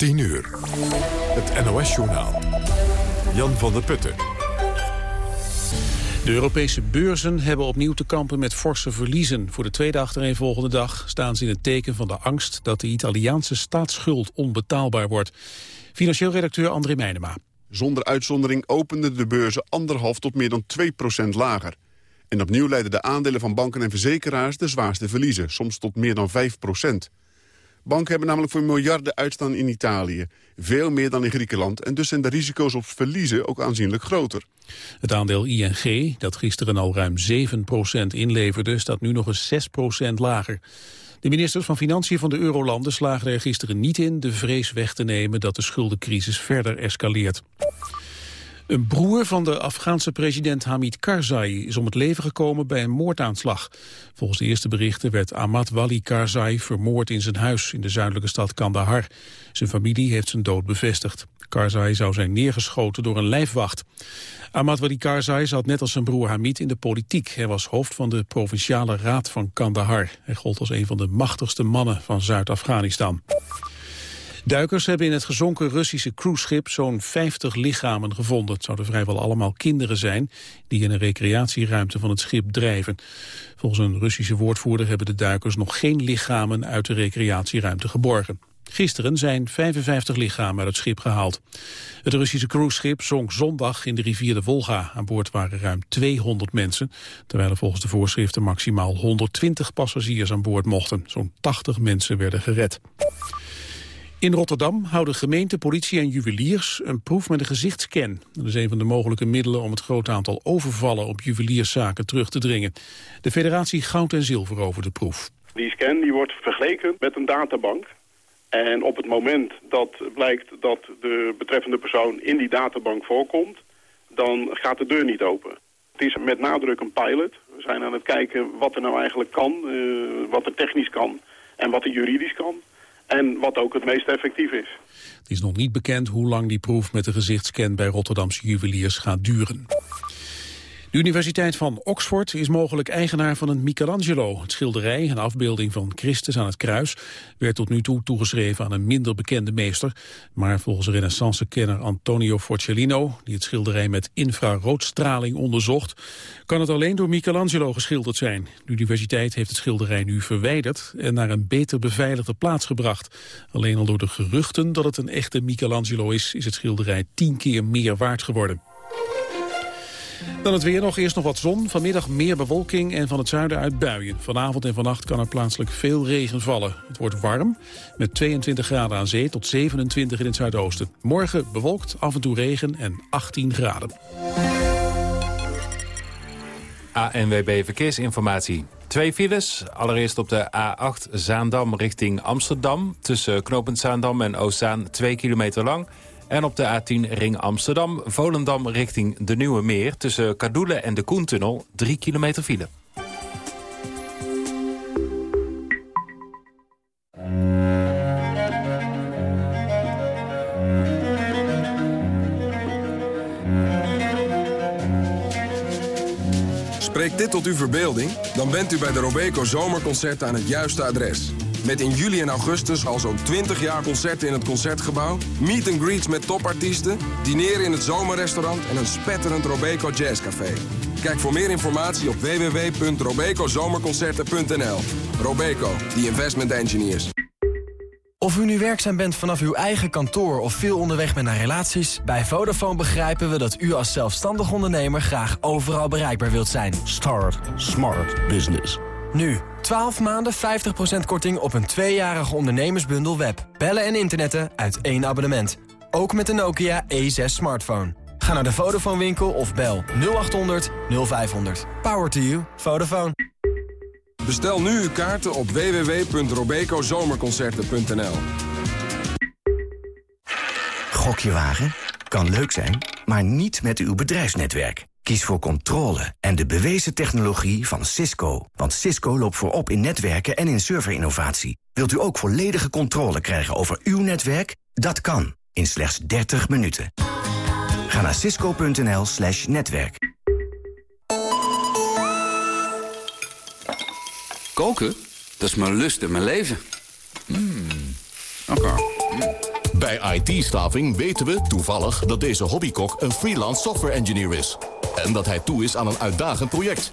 10 uur. Het NOS-journaal. Jan van der Putten. De Europese beurzen hebben opnieuw te kampen met forse verliezen. Voor de tweede achtereenvolgende dag staan ze in het teken van de angst... dat de Italiaanse staatsschuld onbetaalbaar wordt. Financieel redacteur André Meijnema. Zonder uitzondering openden de beurzen anderhalf tot meer dan 2% lager. En opnieuw leiden de aandelen van banken en verzekeraars de zwaarste verliezen, soms tot meer dan 5 Banken hebben namelijk voor miljarden uitstaan in Italië. Veel meer dan in Griekenland. En dus zijn de risico's op verliezen ook aanzienlijk groter. Het aandeel ING, dat gisteren al ruim 7% inleverde... staat nu nog eens 6% lager. De ministers van Financiën van de Eurolanden slaagden er gisteren niet in... de vrees weg te nemen dat de schuldencrisis verder escaleert. Een broer van de Afghaanse president Hamid Karzai is om het leven gekomen bij een moordaanslag. Volgens de eerste berichten werd Ahmad Wali Karzai vermoord in zijn huis in de zuidelijke stad Kandahar. Zijn familie heeft zijn dood bevestigd. Karzai zou zijn neergeschoten door een lijfwacht. Ahmad Wali Karzai zat net als zijn broer Hamid in de politiek. Hij was hoofd van de provinciale raad van Kandahar. Hij gold als een van de machtigste mannen van Zuid-Afghanistan. Duikers hebben in het gezonken Russische cruiseschip zo'n 50 lichamen gevonden. Het zouden vrijwel allemaal kinderen zijn die in een recreatieruimte van het schip drijven. Volgens een Russische woordvoerder hebben de duikers nog geen lichamen uit de recreatieruimte geborgen. Gisteren zijn 55 lichamen uit het schip gehaald. Het Russische cruiseschip zonk zondag in de rivier de Volga. Aan boord waren ruim 200 mensen, terwijl er volgens de voorschriften maximaal 120 passagiers aan boord mochten. Zo'n 80 mensen werden gered. In Rotterdam houden gemeente, politie en juweliers een proef met een gezichtscan. Dat is een van de mogelijke middelen om het grote aantal overvallen op juwelierszaken terug te dringen. De federatie Goud en Zilver over de proef. Die scan die wordt vergeleken met een databank. En op het moment dat blijkt dat de betreffende persoon in die databank voorkomt, dan gaat de deur niet open. Het is met nadruk een pilot. We zijn aan het kijken wat er nou eigenlijk kan, uh, wat er technisch kan en wat er juridisch kan. En wat ook het meest effectief is. Het is nog niet bekend hoe lang die proef met de gezichtscan bij Rotterdamse juweliers gaat duren. De Universiteit van Oxford is mogelijk eigenaar van een Michelangelo. Het schilderij, een afbeelding van Christus aan het kruis... werd tot nu toe toegeschreven aan een minder bekende meester. Maar volgens renaissance-kenner Antonio Forcellino... die het schilderij met infraroodstraling onderzocht... kan het alleen door Michelangelo geschilderd zijn. De universiteit heeft het schilderij nu verwijderd... en naar een beter beveiligde plaats gebracht. Alleen al door de geruchten dat het een echte Michelangelo is... is het schilderij tien keer meer waard geworden. Dan het weer nog. Eerst nog wat zon. Vanmiddag meer bewolking en van het zuiden uit buien. Vanavond en vannacht kan er plaatselijk veel regen vallen. Het wordt warm met 22 graden aan zee tot 27 in het zuidoosten. Morgen bewolkt, af en toe regen en 18 graden. ANWB Verkeersinformatie. Twee files. Allereerst op de A8 Zaandam richting Amsterdam. Tussen knooppunt Zaandam en Oostzaan 2 kilometer lang... En op de A10 Ring Amsterdam, Volendam richting de Nieuwe Meer... tussen Kadoelen en de Koentunnel, 3 kilometer file. Spreekt dit tot uw verbeelding? Dan bent u bij de Robeco Zomerconcerten aan het juiste adres. Met in juli en augustus al zo'n 20 jaar concerten in het Concertgebouw... meet and greets met topartiesten, dineren in het zomerrestaurant... en een spetterend Robeco Jazzcafé. Kijk voor meer informatie op www.robecozomerconcerten.nl. Robeco, the investment engineers. Of u nu werkzaam bent vanaf uw eigen kantoor of veel onderweg bent naar relaties... bij Vodafone begrijpen we dat u als zelfstandig ondernemer graag overal bereikbaar wilt zijn. Start Smart Business. Nu, 12 maanden 50% korting op een tweejarige ondernemersbundel web. Bellen en internetten uit één abonnement. Ook met de Nokia E6 smartphone. Ga naar de Vodafone winkel of bel 0800 0500. Power to you. Vodafone. Bestel nu uw kaarten op www.robecozomerconcerten.nl Gokje wagen? Kan leuk zijn, maar niet met uw bedrijfsnetwerk. Kies voor controle en de bewezen technologie van Cisco. Want Cisco loopt voorop in netwerken en in serverinnovatie. Wilt u ook volledige controle krijgen over uw netwerk? Dat kan, in slechts 30 minuten. Ga naar cisco.nl slash netwerk. Koken? Dat is mijn lust en mijn leven. Mm. Oké. Bij IT-staving weten we toevallig dat deze hobbykok een freelance software engineer is. En dat hij toe is aan een uitdagend project.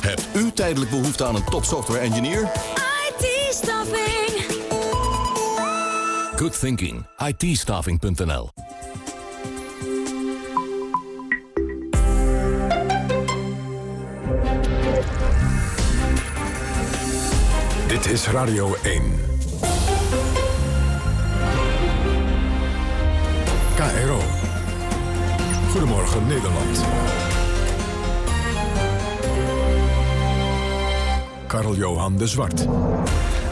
Hebt u tijdelijk behoefte aan een top software engineer? IT-staffing. Good thinking. it Dit is Radio 1. KRO. Goedemorgen Nederland. Karl-Johan de Zwart.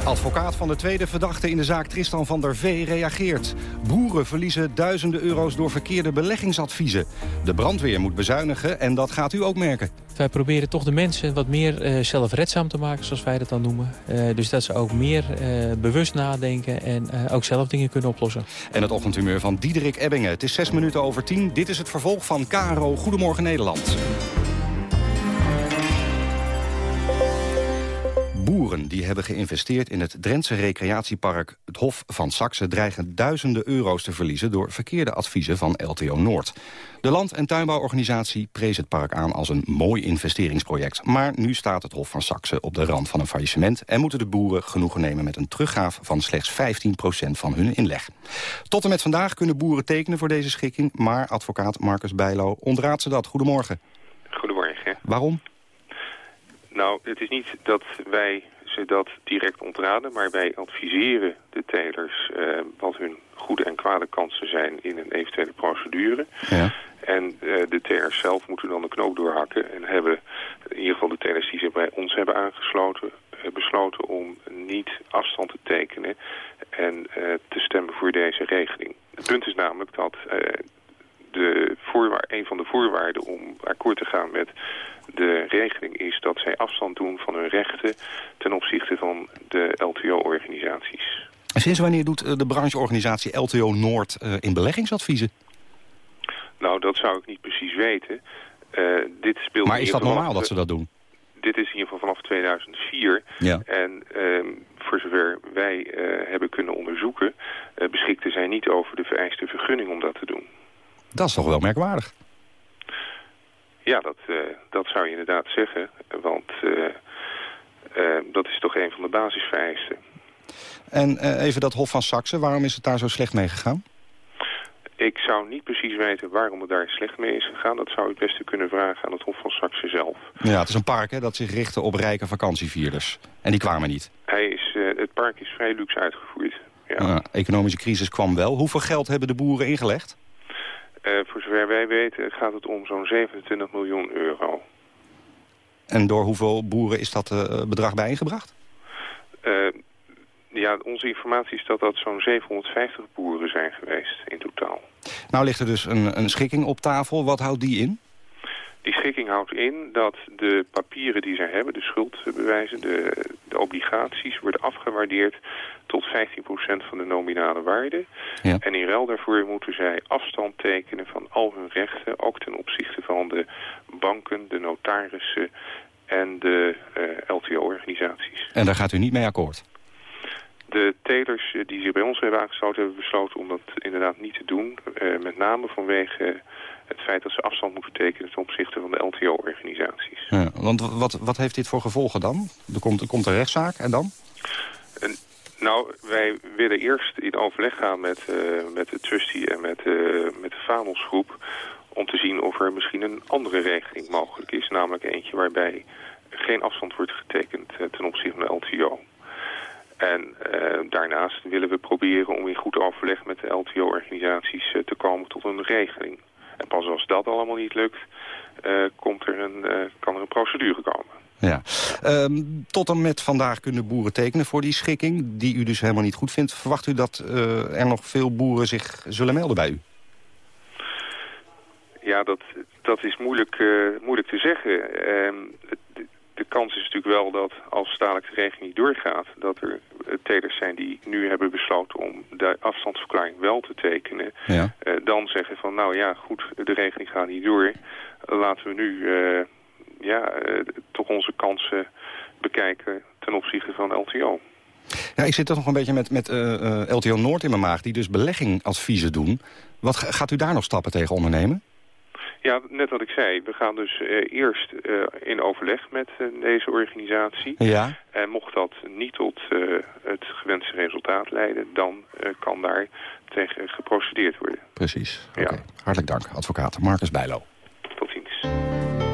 Advocaat van de tweede verdachte in de zaak Tristan van der Vee reageert. Boeren verliezen duizenden euro's door verkeerde beleggingsadviezen. De brandweer moet bezuinigen en dat gaat u ook merken. Wij proberen toch de mensen wat meer uh, zelfredzaam te maken, zoals wij dat dan noemen. Uh, dus dat ze ook meer uh, bewust nadenken en ook zelf dingen kunnen oplossen. En het ochtendhumeur van Diederik Ebbingen. Het is zes minuten over tien. Dit is het vervolg van KRO Goedemorgen Nederland. Boeren die hebben geïnvesteerd in het Drentse recreatiepark het Hof van Saxe... dreigen duizenden euro's te verliezen door verkeerde adviezen van LTO Noord. De land- en tuinbouworganisatie prees het park aan als een mooi investeringsproject. Maar nu staat het Hof van Saxe op de rand van een faillissement... en moeten de boeren genoegen nemen met een teruggaaf van slechts 15% van hun inleg. Tot en met vandaag kunnen boeren tekenen voor deze schikking... maar advocaat Marcus Bijlo ontraadt ze dat. Goedemorgen. Goedemorgen. Waarom? Nou, het is niet dat wij ze dat direct ontraden, maar wij adviseren de telers uh, wat hun goede en kwade kansen zijn in een eventuele procedure. Ja. En uh, de telers zelf moeten dan de knoop doorhakken en hebben, in ieder geval de telers die zich bij ons hebben aangesloten, uh, besloten om niet afstand te tekenen en te stemmen voor deze regeling. Het punt is namelijk dat de voorwaar, een van de voorwaarden om akkoord te gaan met de regeling is dat zij afstand doen van hun rechten ten opzichte van de LTO-organisaties. Sinds wanneer doet eh, de brancheorganisatie LTO Noord uh, in beleggingsadviezen? Nou, dat zou ik niet precies weten. Uh, dit speelt maar is dat normaal dat ze dat doen? Dit is in ieder geval vanaf 2004. Ja. En uh, voor zover wij hebben kunnen onderzoeken... beschikten zij niet over de vereiste vergunning om dat te doen. Dat is toch wel merkwaardig? Ja, dat, uh, dat zou je inderdaad zeggen. Want uh, uh, dat is toch een van de basisvereisten. En even dat Hof van Saxe, waarom is het daar zo slecht mee gegaan? Ik zou niet precies weten waarom het daar slecht mee is gegaan. Dat zou ik best kunnen vragen aan het Hof van Saxe zelf. Ja, het is een park hè, dat zich richtte op rijke vakantievierders. En die kwamen niet. Hij is, het park is vrij luxe uitgevoerd. Ja. Economische crisis kwam wel. Hoeveel geld hebben de boeren ingelegd? Uh, voor zover wij weten gaat het om zo'n 27 miljoen euro. En door hoeveel boeren is dat uh, bedrag bijeengebracht? Uh, ja, onze informatie is dat dat zo'n 750 boeren zijn geweest in totaal. Nou ligt er dus een, een schikking op tafel. Wat houdt die in? Die schikking houdt in dat de papieren die zij hebben, de schuldbewijzen, de, de obligaties, worden afgewaardeerd tot 15% van de nominale waarde. Ja. En in ruil daarvoor moeten zij afstand tekenen van al hun rechten, ook ten opzichte van de banken, de notarissen en de uh, LTO-organisaties. En daar gaat u niet mee akkoord? De telers die zich bij ons hebben aangesloten hebben besloten om dat inderdaad niet te doen. Uh, met name vanwege het feit dat ze afstand moeten tekenen ten opzichte van de LTO-organisaties. Ja, want wat, wat heeft dit voor gevolgen dan? Er komt, er komt een rechtszaak en dan? En, nou, wij willen eerst in overleg gaan met, uh, met de trustee en met, uh, met de Famelsgroep... om te zien of er misschien een andere regeling mogelijk is. Namelijk eentje waarbij geen afstand wordt getekend uh, ten opzichte van de LTO. En daarnaast willen we proberen om in goed overleg met de LTO-organisaties te komen tot een regeling. En pas als dat allemaal niet lukt, uh, komt er een, uh, kan er een procedure komen. Ja. Um, tot en met vandaag kunnen boeren tekenen voor die schikking... die u dus helemaal niet goed vindt. Verwacht u dat uh, er nog veel boeren zich zullen melden bij u? Ja, dat, dat is moeilijk, moeilijk te zeggen. De, de kans is natuurlijk wel dat als dadelijk de regeling niet doorgaat... dat er telers zijn die nu hebben besloten om de afstandsverklaring wel te tekenen. Ja. Uh, dan zeggen van nou ja, goed, de regeling gaat niet door. laten we nu uh, ja, uh, toch onze kansen bekijken ten opzichte van LTO. Ja, ik zit toch nog een beetje met, met LTO Noord in mijn maag... die dus beleggingsadviezen doen. Wat gaat u daar nog stappen tegen ondernemen? Ja, net wat ik zei. We gaan dus uh, eerst uh, in overleg met uh, deze organisatie. Ja. En mocht dat niet tot het gewenste resultaat leiden... dan kan daar tegen geprocedeerd worden. Precies. Okay. Ja. Hartelijk dank, advocaat Marcus Bijlo. Tot ziens.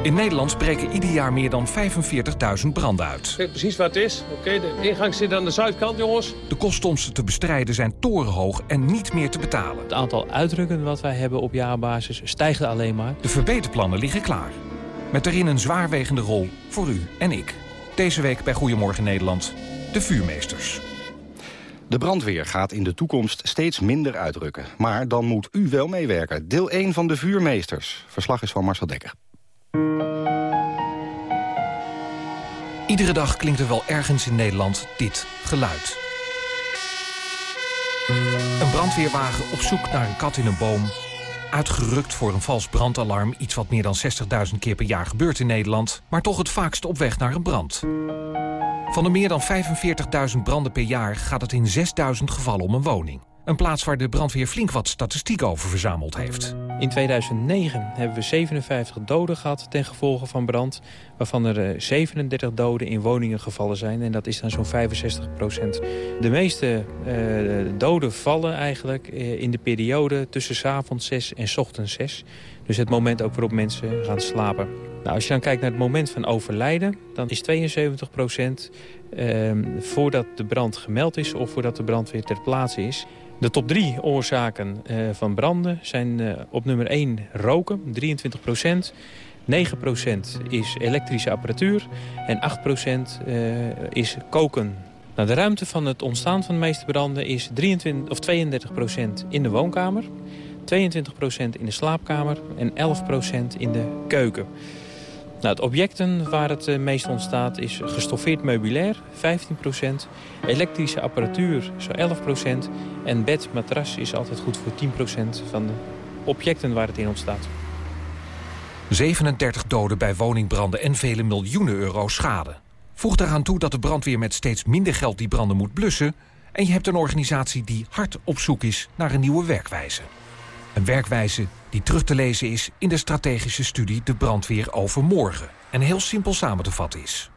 In Nederland breken ieder jaar meer dan 45.000 branden uit. Kijk precies wat het is. Oké, okay, de ingang zit aan de zuidkant, jongens. De kosten om ze te bestrijden zijn torenhoog en niet meer te betalen. Het aantal uitdrukken wat wij hebben op jaarbasis stijgt alleen maar. De verbeterplannen liggen klaar. Met daarin een zwaarwegende rol voor u en ik. Deze week bij Goedemorgen Nederland, de vuurmeesters. De brandweer gaat in de toekomst steeds minder uitrukken. Maar dan moet u wel meewerken. Deel 1 van de vuurmeesters. Verslag is van Marcel Dekker. Iedere dag klinkt er wel ergens in Nederland dit geluid. Een brandweerwagen op zoek naar een kat in een boom. Uitgerukt voor een vals brandalarm. Iets wat meer dan 60.000 keer per jaar gebeurt in Nederland. Maar toch het vaakst op weg naar een brand. Van de meer dan 45.000 branden per jaar gaat het in 6.000 gevallen om een woning. Een plaats waar de brandweer flink wat statistiek over verzameld heeft. In 2009 hebben we 57 doden gehad ten gevolge van brand... waarvan er 37 doden in woningen gevallen zijn. En dat is dan zo'n 65 procent. De meeste uh, doden vallen eigenlijk in de periode tussen s avonds 6 en s ochtends 6. Dus het moment ook waarop mensen gaan slapen. Nou, als je dan kijkt naar het moment van overlijden... dan is 72 procent uh, voordat de brand gemeld is... of voordat de brand weer ter plaatse is... De top drie oorzaken uh, van branden zijn uh, op nummer 1 roken, 23 procent. 9 procent is elektrische apparatuur en 8 procent uh, is koken. Nou, de ruimte van het ontstaan van de meeste branden is 23, of 32 procent in de woonkamer... 22 procent in de slaapkamer en 11 procent in de keuken. Nou, het objecten waar het meest ontstaat is gestoffeerd meubilair, 15%. Elektrische apparatuur, zo 11%. En bed, matras is altijd goed voor 10% van de objecten waar het in ontstaat. 37 doden bij woningbranden en vele miljoenen euro schade. Voeg daaraan toe dat de brandweer met steeds minder geld die branden moet blussen... en je hebt een organisatie die hard op zoek is naar een nieuwe werkwijze. Een werkwijze die terug te lezen is in de strategische studie De Brandweer Overmorgen. En heel simpel samen te vatten is.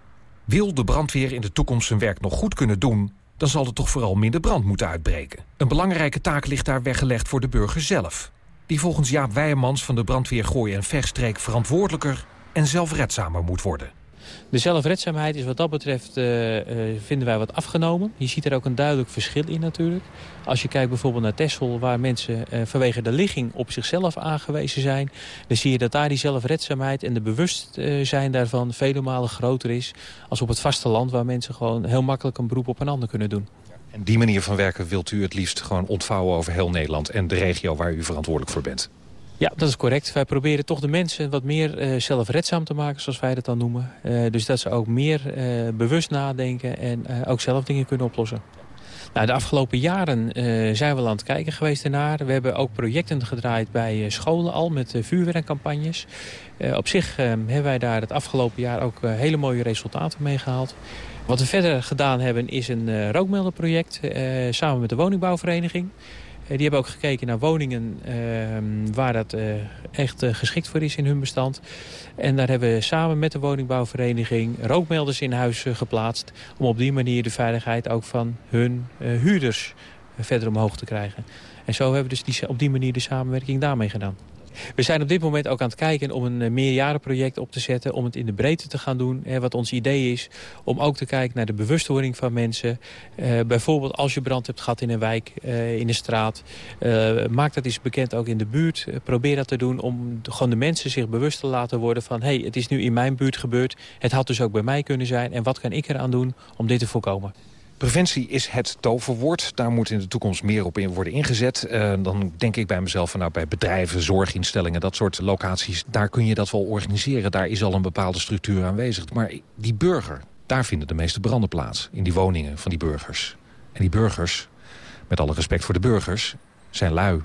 Wil de brandweer in de toekomst zijn werk nog goed kunnen doen... dan zal er toch vooral minder brand moeten uitbreken. Een belangrijke taak ligt daar weggelegd voor de burger zelf. Die volgens Jaap Weijemans van de brandweer Gooi en Vechtstreek... verantwoordelijker en zelfredzamer moet worden. De zelfredzaamheid is wat dat betreft, uh, uh, vinden wij wat afgenomen. Je ziet er ook een duidelijk verschil in natuurlijk. Als je kijkt bijvoorbeeld naar Texel, waar mensen uh, vanwege de ligging op zichzelf aangewezen zijn... dan zie je dat daar die zelfredzaamheid en de bewustzijn daarvan vele malen groter is... als op het vasteland, waar mensen gewoon heel makkelijk een beroep op een ander kunnen doen. En die manier van werken wilt u het liefst gewoon ontvouwen over heel Nederland... en de regio waar u verantwoordelijk voor bent? Ja, dat is correct. Wij proberen toch de mensen wat meer uh, zelfredzaam te maken, zoals wij dat dan noemen. Uh, dus dat ze ook meer uh, bewust nadenken en ook zelf dingen kunnen oplossen. Nou, de afgelopen jaren zijn we aan het kijken geweest ernaar. We hebben ook projecten gedraaid bij scholen al met vuurwerkcampagnes. op zich hebben wij daar het afgelopen jaar ook hele mooie resultaten mee gehaald. Wat we verder gedaan hebben is een rookmelderproject samen met de woningbouwvereniging. Die hebben ook gekeken naar woningen uh, waar dat uh, echt uh, geschikt voor is in hun bestand. En daar hebben we samen met de woningbouwvereniging rookmelders in huis geplaatst... om op die manier de veiligheid ook van hun huurders verder omhoog te krijgen. En zo hebben we dus die, op die manier de samenwerking daarmee gedaan. We zijn op dit moment ook aan het kijken om een meerjarenproject op te zetten... om het in de breedte te gaan doen. Wat ons idee is om ook te kijken naar de bewustwording van mensen. Uh, bijvoorbeeld als je brand hebt gehad in een wijk, uh, in een straat. Maak dat eens bekend ook in de buurt. probeer dat te doen om gewoon de mensen zich bewust te laten worden van... hé, hey, het is nu in mijn buurt gebeurd. Het had dus ook bij mij kunnen zijn. En wat kan ik eraan doen om dit te voorkomen? Preventie is het toverwoord. Daar moet in de toekomst meer op in worden ingezet. Uh, dan denk ik bij mezelf van nou, bij bedrijven, zorginstellingen, dat soort locaties, daar kun je dat wel organiseren. Daar is al een bepaalde structuur aanwezig. Maar die burger, daar vinden de meeste branden plaats. In die woningen van die burgers. En die burgers, met alle respect voor de burgers, zijn lui.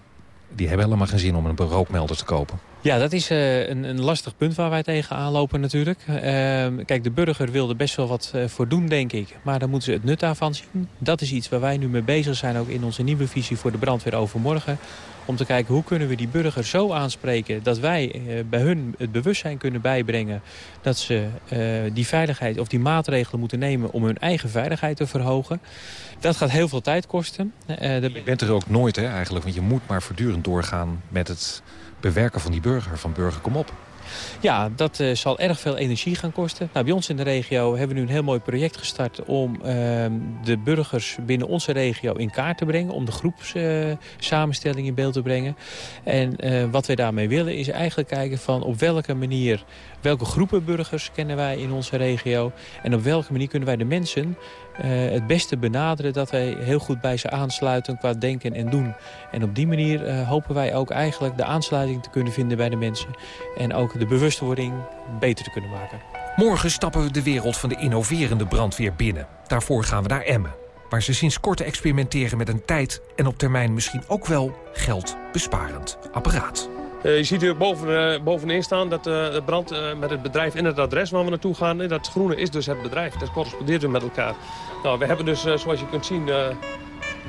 Die hebben helemaal geen zin om een rookmelder te kopen. Ja, dat is uh, een, een, lastig punt waar wij tegenaan lopen natuurlijk. Uh, kijk, de burger wil er best wel wat uh, voor doen, denk ik. Maar dan moeten ze het nut daarvan zien. Dat is iets waar wij nu mee bezig zijn, ook in onze nieuwe visie voor de brandweer overmorgen. Om te kijken hoe kunnen we die burger zo aanspreken... dat wij uh, bij hun het bewustzijn kunnen bijbrengen... dat ze die veiligheid of die maatregelen moeten nemen... om hun eigen veiligheid te verhogen. Dat gaat heel veel tijd kosten. Je bent er ook nooit hè, eigenlijk, want je moet maar voortdurend doorgaan... met het bewerken van die burger, van burger kom op. Ja, dat uh, zal erg veel energie gaan kosten. Nou, bij ons in de regio hebben we nu een heel mooi project gestart... om uh, de burgers binnen onze regio in kaart te brengen... om de groepssamenstelling uh, in beeld te brengen. En uh, wat wij daarmee willen is eigenlijk kijken van op welke manier... welke groepen burgers kennen wij in onze regio... en op welke manier kunnen wij de mensen uh, het beste benaderen... dat wij heel goed bij ze aansluiten qua denken en doen. En op die manier uh, hopen wij ook eigenlijk de aansluiting te kunnen vinden bij de mensen... en ook de bewustwording beter te kunnen maken. Morgen stappen we de wereld van de innoverende brandweer binnen. Daarvoor gaan we naar Emmen, waar ze sinds kort experimenteren met een tijd... en op termijn misschien ook wel geldbesparend apparaat. Uh, je ziet hier boven, uh, bovenin staan dat uh, de brand met het bedrijf en het adres waar we naartoe gaan. En dat groene is dus het bedrijf. Dat correspondeert weer met elkaar. Nou, we hebben dus, zoals je kunt zien,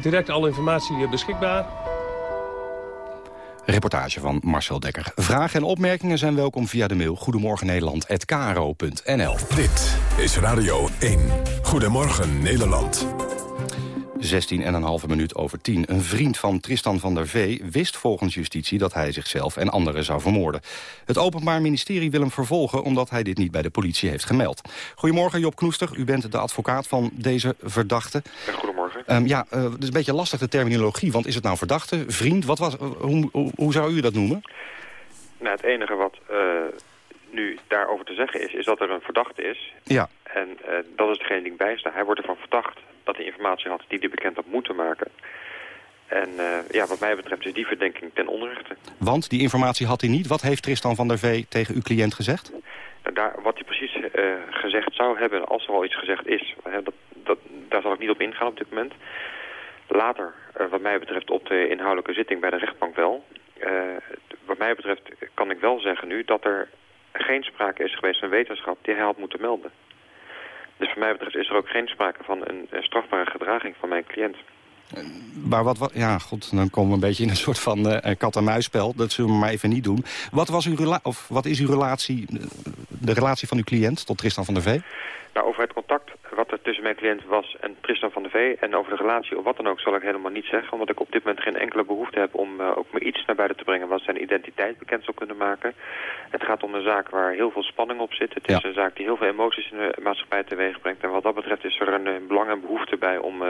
direct alle informatie beschikbaar. Reportage van Marcel Dekker. Vragen en opmerkingen zijn welkom via de mail goedemorgennederland.kro.nl. Dit is Radio 1. Goedemorgen Nederland. 16,5 minuut over 10. Een vriend van Tristan van der Vee wist volgens justitie... dat hij zichzelf en anderen zou vermoorden. Het Openbaar Ministerie wil hem vervolgen... omdat hij dit niet bij de politie heeft gemeld. Goedemorgen, Job Knoester. U bent de advocaat van deze verdachte. Goedemorgen. Um, ja, uh, het is een beetje lastig de terminologie. Want is het nou verdachte, vriend? Wat was, uh, hoe, hoe, hoe, zou u dat noemen? Nou, het enige wat uh, nu daarover te zeggen is... is dat er een verdachte is. Ja. En dat is degene die ik bijsta. Hij wordt ervan verdacht dat hij informatie had die hij bekend had moeten maken. En uh, ja, wat mij betreft is die verdenking ten onrechte. Want die informatie had hij niet. Wat heeft Tristan van der Vee tegen uw cliënt gezegd? Nou, daar, wat hij precies uh, gezegd zou hebben, als er al iets gezegd is... Hè, dat, dat, daar zal ik niet op ingaan op dit moment. Later, wat mij betreft, op de inhoudelijke zitting bij de rechtbank wel. wat mij betreft kan ik wel zeggen nu dat er geen sprake is geweest van wetenschap die hij had moeten melden. Dus voor mij betreft is er ook geen sprake van een, strafbare gedraging van mijn cliënt. Maar wat, wat, ja, goed, dan komen we een beetje in een soort van uh, kat-en-muisspel. Dat zullen we maar even niet doen. Wat, was uw of wat is uw relatie, de relatie van uw cliënt tot Tristan van der Vee? Nou, over het contact tussen mijn cliënt was en Tristan van der Vee... en over de relatie of wat dan ook zal ik helemaal niet zeggen... omdat ik op dit moment geen enkele behoefte heb om uh, ook maar iets naar buiten te brengen... wat zijn identiteit bekend zou kunnen maken. Het gaat om een zaak waar heel veel spanning op zit. Het is een zaak die heel veel emoties in de maatschappij teweeg brengt. En wat dat betreft is er een, een belang en behoefte bij om... Uh,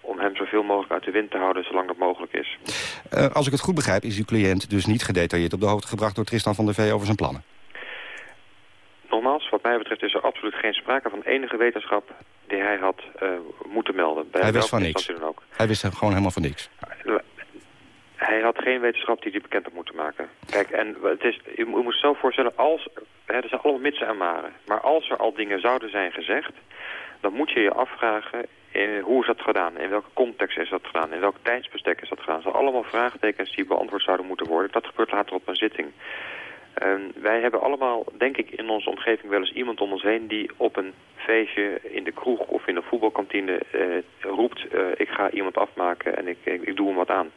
om hem zoveel mogelijk uit de wind te houden zolang dat mogelijk is. Uh, als ik het goed begrijp is uw cliënt dus niet gedetailleerd op de hoogte gebracht door Tristan van der Vee over zijn plannen? Nogmaals, wat mij betreft is er absoluut geen sprake van enige wetenschap die hij had uh, moeten melden. Bij hij wist van niks? Dan ook. Hij wist gewoon helemaal van niks? Hij had geen wetenschap die hij bekend had moeten maken. Kijk, en het is, u, u moet zo voorstellen, als, hè, er zijn allemaal mitsen en maren. Maar als er al dingen zouden zijn gezegd, dan moet je je afvragen in, hoe is dat gedaan? In welke context is dat gedaan? In welk tijdsbestek is dat gedaan? Dat zijn allemaal vraagtekens die beantwoord zouden moeten worden. Dat gebeurt later op een zitting. Um, wij hebben allemaal, denk ik, in onze omgeving wel eens iemand om ons heen... die op een feestje in de kroeg of in de voetbalkantine uh, roept... Uh, ik ga iemand afmaken en ik, ik, doe hem wat aan.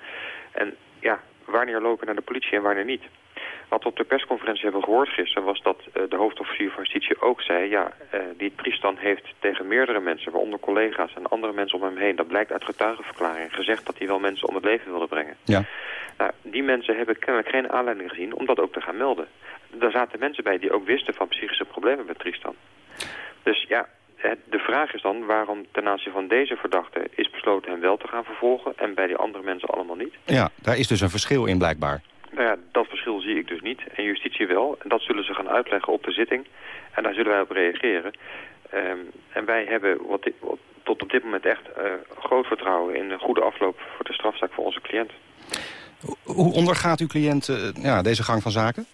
En ja, wanneer lopen naar de politie en wanneer niet? Wat we op de persconferentie hebben gehoord gisteren was dat uh, de hoofdofficier van justitie ook zei... ja, die Tristan heeft tegen meerdere mensen, waaronder collega's en andere mensen om hem heen... dat blijkt uit getuigenverklaringen, gezegd dat hij wel mensen om het leven wilde brengen. Ja. Nou, die mensen hebben kennelijk geen aanleiding gezien om dat ook te gaan melden. Daar zaten mensen bij die ook wisten van psychische problemen met Tristan. Dus ja, de vraag is dan waarom ten aanzien van deze verdachte is besloten hem wel te gaan vervolgen... en bij die andere mensen allemaal niet. Ja, daar is dus een verschil in blijkbaar. Nou ja, dat verschil zie ik dus niet. En justitie wel. En dat zullen ze gaan uitleggen op de zitting. En daar zullen wij op reageren. Um, en wij hebben wat dit, wat, tot op dit moment echt uh, groot vertrouwen in een goede afloop voor de strafzaak voor onze cliënt. Hoe ondergaat uw cliënt uh, ja, deze gang van zaken?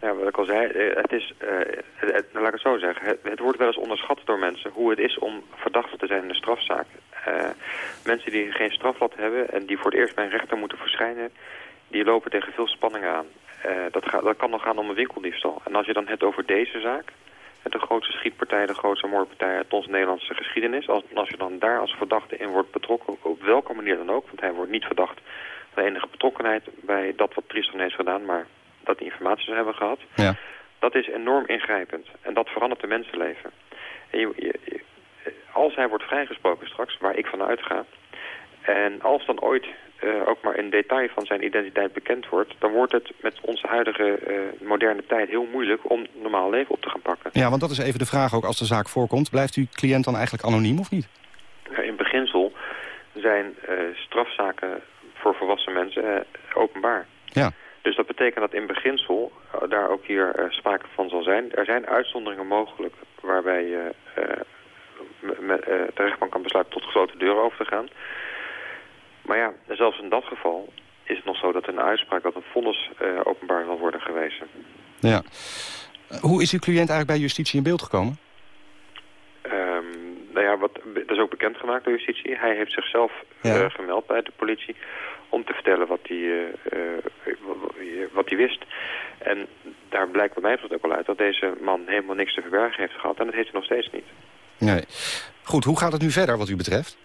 Ja, wat ik al zei, het is, uh, het, het, laat ik het zo zeggen, het, het, wordt wel eens onderschat door mensen hoe het is om verdachte te zijn in een strafzaak. Uh, mensen die geen strafblad hebben en die voor het eerst bij een rechter moeten verschijnen, die lopen tegen veel spanningen aan. dat, dat kan dan gaan om een winkeldiefstal. En als je dan hebt over deze zaak, de grootste schietpartij, de grootste moordpartij uit onze Nederlandse geschiedenis. Als, als je dan daar als verdachte in wordt betrokken, op welke manier dan ook, want hij wordt niet verdacht van enige betrokkenheid bij dat wat Tristan heeft gedaan, maar dat die informatie zou hebben gehad. Ja. Dat is enorm ingrijpend en dat verandert de mensenleven. En je, als hij wordt vrijgesproken straks, waar ik van uitga, en als dan ooit uh, ook maar een detail van zijn identiteit bekend wordt... dan wordt het met onze huidige uh, moderne tijd heel moeilijk om normaal leven op te gaan pakken. Ja, want dat is even de vraag ook als de zaak voorkomt. Blijft uw cliënt dan eigenlijk anoniem of niet? in beginsel zijn uh, strafzaken voor volwassen mensen openbaar. Ja. Dus dat betekent dat in beginsel daar ook hier sprake van zal zijn. Er zijn uitzonderingen mogelijk waarbij je de rechtbank kan besluiten tot gesloten deuren over te gaan... Maar ja, zelfs in dat geval is het nog zo dat een uitspraak, dat een vonnis openbaar zal worden gewezen. Ja. Hoe is uw cliënt eigenlijk bij justitie in beeld gekomen? Um, nou ja, wat, dat is ook bekendgemaakt door justitie. Hij heeft zichzelf ja. uh, gemeld bij de politie om te vertellen wat hij, uh, wat hij wist. En daar blijkt bij mij ook wel uit dat deze man helemaal niks te verbergen heeft gehad. En dat heeft hij nog steeds niet. Nee. Goed, hoe gaat het nu verder wat u betreft?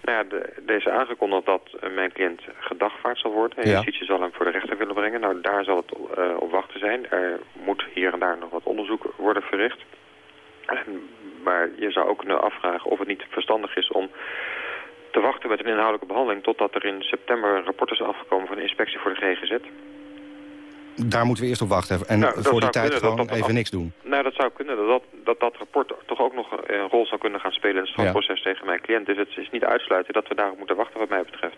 Nou ja, de, deze aangekondigd dat uh, mijn cliënt gedagvaard zal worden. En ja. justitie zal hem voor de rechter willen brengen. Nou, daar zal het uh, op wachten zijn. Er moet hier en daar nog wat onderzoek worden verricht. En, maar je zou ook kunnen afvragen of het niet verstandig is om te wachten met een inhoudelijke behandeling... totdat er in september een rapport is afgekomen van de inspectie voor de GGZ daar moeten we eerst op wachten. En nou, voor die tijd gewoon even niks doen. Nou, dat zou kunnen. Dat dat, dat rapport toch ook nog een rol zou kunnen gaan spelen in het strafproces ja. tegen mijn cliënt. Dus het is niet uitsluiten dat we daarop moeten wachten wat mij betreft.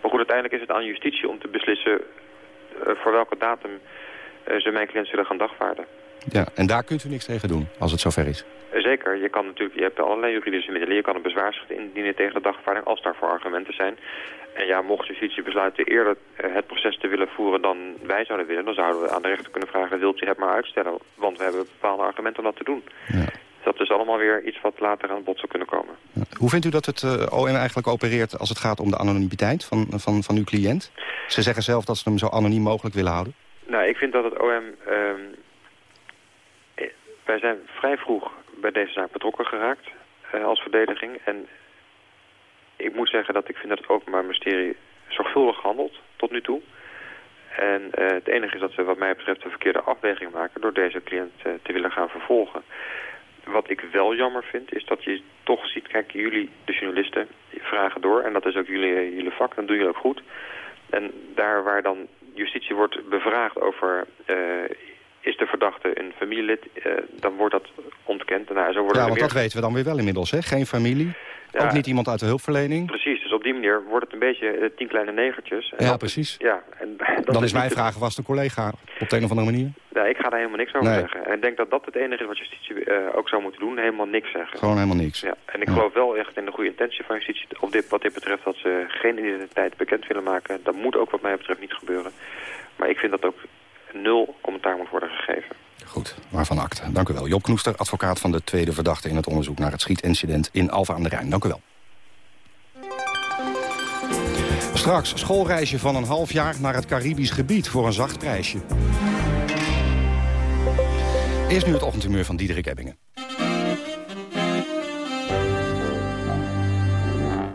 Maar goed, uiteindelijk is het aan justitie om te beslissen uh, voor welke datum uh, ze mijn cliënt zullen gaan dagvaarden. Ja, en daar kunt u niks tegen doen, als het zover is. Zeker, je, kan natuurlijk, je hebt allerlei juridische middelen. Je kan een bezwaarschrift indienen tegen de dagvaarding als daarvoor argumenten zijn. En ja, mocht justitie besluiten eerder het proces te willen voeren dan wij zouden willen... dan zouden we aan de rechter kunnen vragen, wilt u het maar uitstellen? Want we hebben bepaalde argumenten om dat te doen. Ja. Dat is allemaal weer iets wat later aan bod zou kunnen komen. Ja. Hoe vindt u dat het uh, OM eigenlijk opereert als het gaat om de anonimiteit van, van, van uw cliënt? Ze zeggen zelf dat ze hem zo anoniem mogelijk willen houden. Nou, ik vind dat het OM... wij zijn vrij vroeg bij deze zaak betrokken geraakt uh, als verdediging. En ik moet zeggen dat ik vind dat het Openbaar Ministerie zorgvuldig handelt tot nu toe. En uh, het enige is dat ze wat mij betreft een verkeerde afweging maken door deze cliënt uh, te willen gaan vervolgen. Wat ik wel jammer vind is dat je toch ziet, kijk jullie de journalisten vragen door en dat is ook jullie, jullie vak, dan doe je ook goed. En daar waar dan justitie wordt bevraagd over is de verdachte een familielid, uh, dan wordt dat ontkend. Nou, zo worden ja, want dat weten we dan weer wel inmiddels, hè? Geen familie, ja, ook niet iemand uit de hulpverlening. Precies, dus op die manier wordt het een beetje uh, tien kleine negertjes. En ja, precies. Ja, en dan is, mijn vraag, was de collega op de een of andere manier? Ja, ik ga daar helemaal niks over nee. zeggen. En ik denk dat dat het enige is wat justitie uh, ook zou moeten doen, helemaal niks zeggen. Gewoon helemaal niks. Ja, en ik ja. geloof wel echt in de goede intentie van justitie op dit, wat dit betreft, dat ze geen identiteit bekend willen maken. Dat moet ook wat mij betreft niet gebeuren. Maar ik vind dat ook nul commentaar moet worden gegeven. Goed, waarvan akte. Dank u wel. Job Knoester, advocaat van de tweede verdachte... in het onderzoek naar het schietincident in Alfa aan de Rijn. Dank u wel. Straks schoolreisje van een half jaar naar het Caribisch gebied voor een zacht prijsje. Eerst nu het ochtendhumeur van Diederik Ebbingen.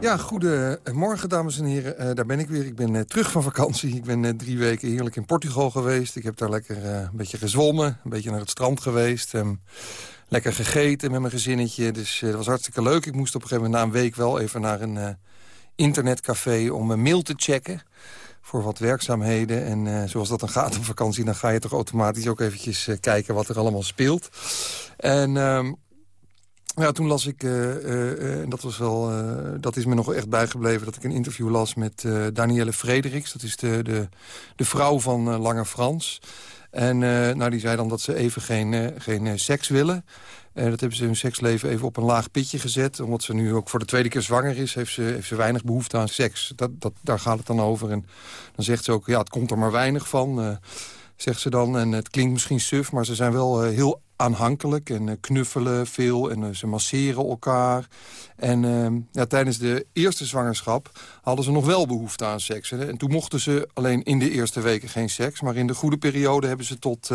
Ja, goedemorgen dames en heren. Uh, daar ben ik weer. Ik ben uh, terug van vakantie. Ik ben uh, drie weken heerlijk in Portugal geweest. Ik heb daar lekker een beetje gezwommen, een beetje naar het strand geweest. Um, lekker gegeten met mijn gezinnetje. Dus dat was hartstikke leuk. Ik moest op een gegeven moment na een week wel even naar een internetcafé om mijn mail te checken voor wat werkzaamheden. En zoals dat dan gaat op vakantie... dan ga je toch automatisch ook eventjes kijken wat er allemaal speelt. En... Um, ja, toen las ik, uh, uh, en dat, was wel, uh, dat is me nog echt bijgebleven... dat ik een interview las met Danielle Frederiks. Dat is de, de, de vrouw van Lange Frans. En nou, die zei dan dat ze even geen, geen seks willen. En dat hebben ze hun seksleven even op een laag pitje gezet. Omdat ze nu ook voor de tweede keer zwanger is... heeft ze, heeft ze weinig behoefte aan seks. Dat, dat, daar gaat het dan over. En dan zegt ze ook, ja, het komt er maar weinig van zegt ze dan. En het klinkt misschien suf, maar ze zijn wel heel aanhankelijk en knuffelen veel en ze masseren elkaar. En ehm, ja, tijdens de eerste zwangerschap hadden ze nog wel behoefte aan seks. En toen mochten ze alleen in de eerste weken geen seks. Maar in de goede periode hebben ze tot,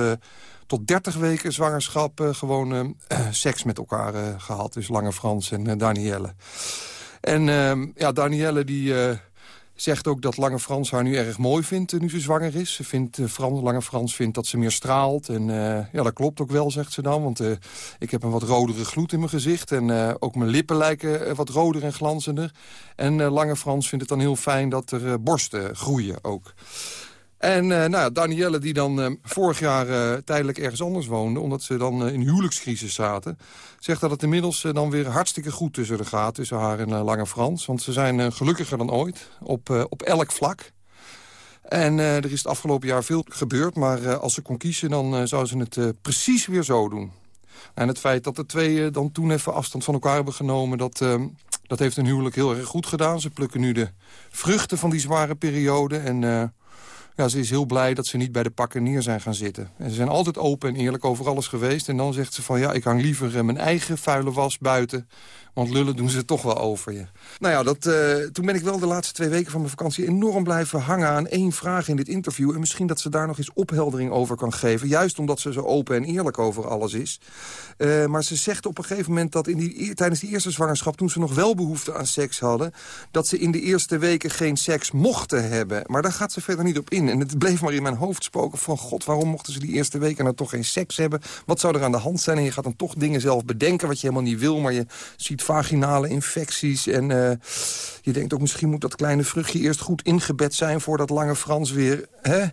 tot 30 weken zwangerschap gewoon seks met elkaar gehad. Dus Lange Frans en Danielle. En ehm, ja, Danielle die Zegt ook dat Lange Frans haar nu erg mooi vindt eh, nu ze zwanger is. Ze vindt, Frans, Lange Frans vindt dat ze meer straalt. En uh, ja, dat klopt ook wel, zegt ze dan. Want ik heb een wat rodere gloed in mijn gezicht. En ook mijn lippen lijken wat roder en glanzender. En Lange Frans vindt het dan heel fijn dat er borsten groeien ook. En uh, nou, Danielle, die dan uh, vorig jaar uh, tijdelijk ergens anders woonde... omdat ze dan in huwelijkscrisis zaten... zegt dat het inmiddels dan weer hartstikke goed tussen de gaat... tussen haar en Lange Frans. Want ze zijn gelukkiger dan ooit, op, op elk vlak. En er is het afgelopen jaar veel gebeurd... maar als ze kon kiezen, dan zou ze het precies weer zo doen. En het feit dat de twee dan toen even afstand van elkaar hebben genomen... dat, dat heeft hun huwelijk heel erg goed gedaan. Ze plukken nu de vruchten van die zware periode... en ja, ze is heel blij dat ze niet bij de pakken neer zijn gaan zitten. En ze zijn altijd open en eerlijk over alles geweest. En dan zegt ze van ja, ik hang liever eh, mijn eigen vuile was buiten want lullen doen ze toch wel over je. Nou ja, dat, uh, toen ben ik wel de laatste twee weken van mijn vakantie... enorm blijven hangen aan één vraag in dit interview. En misschien dat ze daar nog eens opheldering over kan geven. Juist omdat ze zo open en eerlijk over alles is. Uh, maar ze zegt op een gegeven moment dat in die, e- tijdens die eerste zwangerschap... toen ze nog wel behoefte aan seks hadden... dat ze in de eerste weken geen seks mochten hebben. Maar daar gaat ze verder niet op in. En het bleef maar in mijn hoofd spoken van... god, waarom mochten ze die eerste weken nou toch geen seks hebben? Wat zou er aan de hand zijn? En je gaat dan toch dingen zelf bedenken wat je helemaal niet wil... maar je ziet vaginale infecties. En uh, je denkt ook misschien moet dat kleine vruchtje eerst goed ingebed zijn... voordat Lange Frans weer... Hè?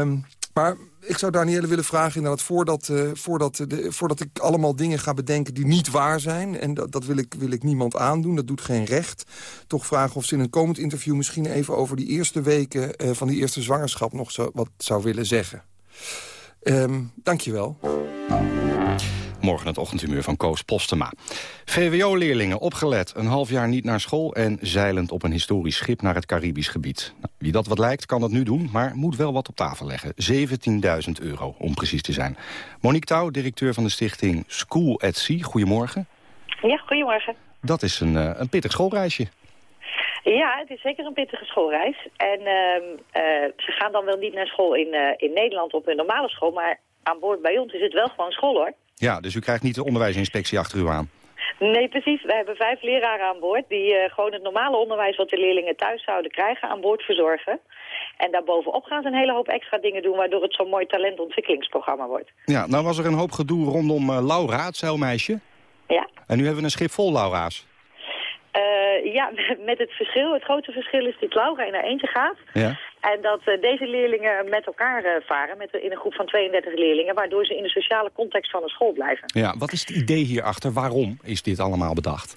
Um, maar ik zou Danielle willen vragen inderdaad, voordat, uh, voordat, de, voordat ik allemaal dingen ga bedenken die niet waar zijn... en dat, dat wil, ik, wil ik niemand aandoen, dat doet geen recht... toch vragen of ze in een komend interview misschien even over die eerste weken... Uh, van die eerste zwangerschap nog zo, wat zou willen zeggen. Um, Dank je wel. Morgen het ochtendhumeur van Koos Postema. VWO-leerlingen opgelet, een half jaar niet naar school... en zeilend op een historisch schip naar het Caribisch gebied. Nou, wie dat wat lijkt, kan dat nu doen, maar moet wel wat op tafel leggen. 17.000 euro, om precies te zijn. Monique Touw, directeur van de stichting School at Sea. Goedemorgen. Ja, goedemorgen. Dat is een, uh, een pittig schoolreisje. Ja, het is zeker een pittige schoolreis. En uh, uh, ze gaan dan wel niet naar school in, uh, in Nederland op hun normale school... maar aan boord bij ons is het wel gewoon school, hoor. Ja, dus u krijgt niet de onderwijsinspectie achter u aan. Nee, precies. We hebben vijf leraren aan boord die uh, gewoon het normale onderwijs wat de leerlingen thuis zouden krijgen aan boord verzorgen. En daarbovenop gaan ze een hele hoop extra dingen doen waardoor het zo'n mooi talentontwikkelingsprogramma wordt. Ja, nou was er een hoop gedoe rondom uh, Laura, het zeilmeisje. Ja. En nu hebben we een schip vol Laura's. Uh, ja, met het verschil, het grote verschil is dat Laura in haar eentje gaat. Ja. En dat uh, deze leerlingen met elkaar uh, varen, met, in een groep van 32 leerlingen... waardoor ze in de sociale context van de school blijven. Ja, wat is het idee hierachter? Waarom is dit allemaal bedacht?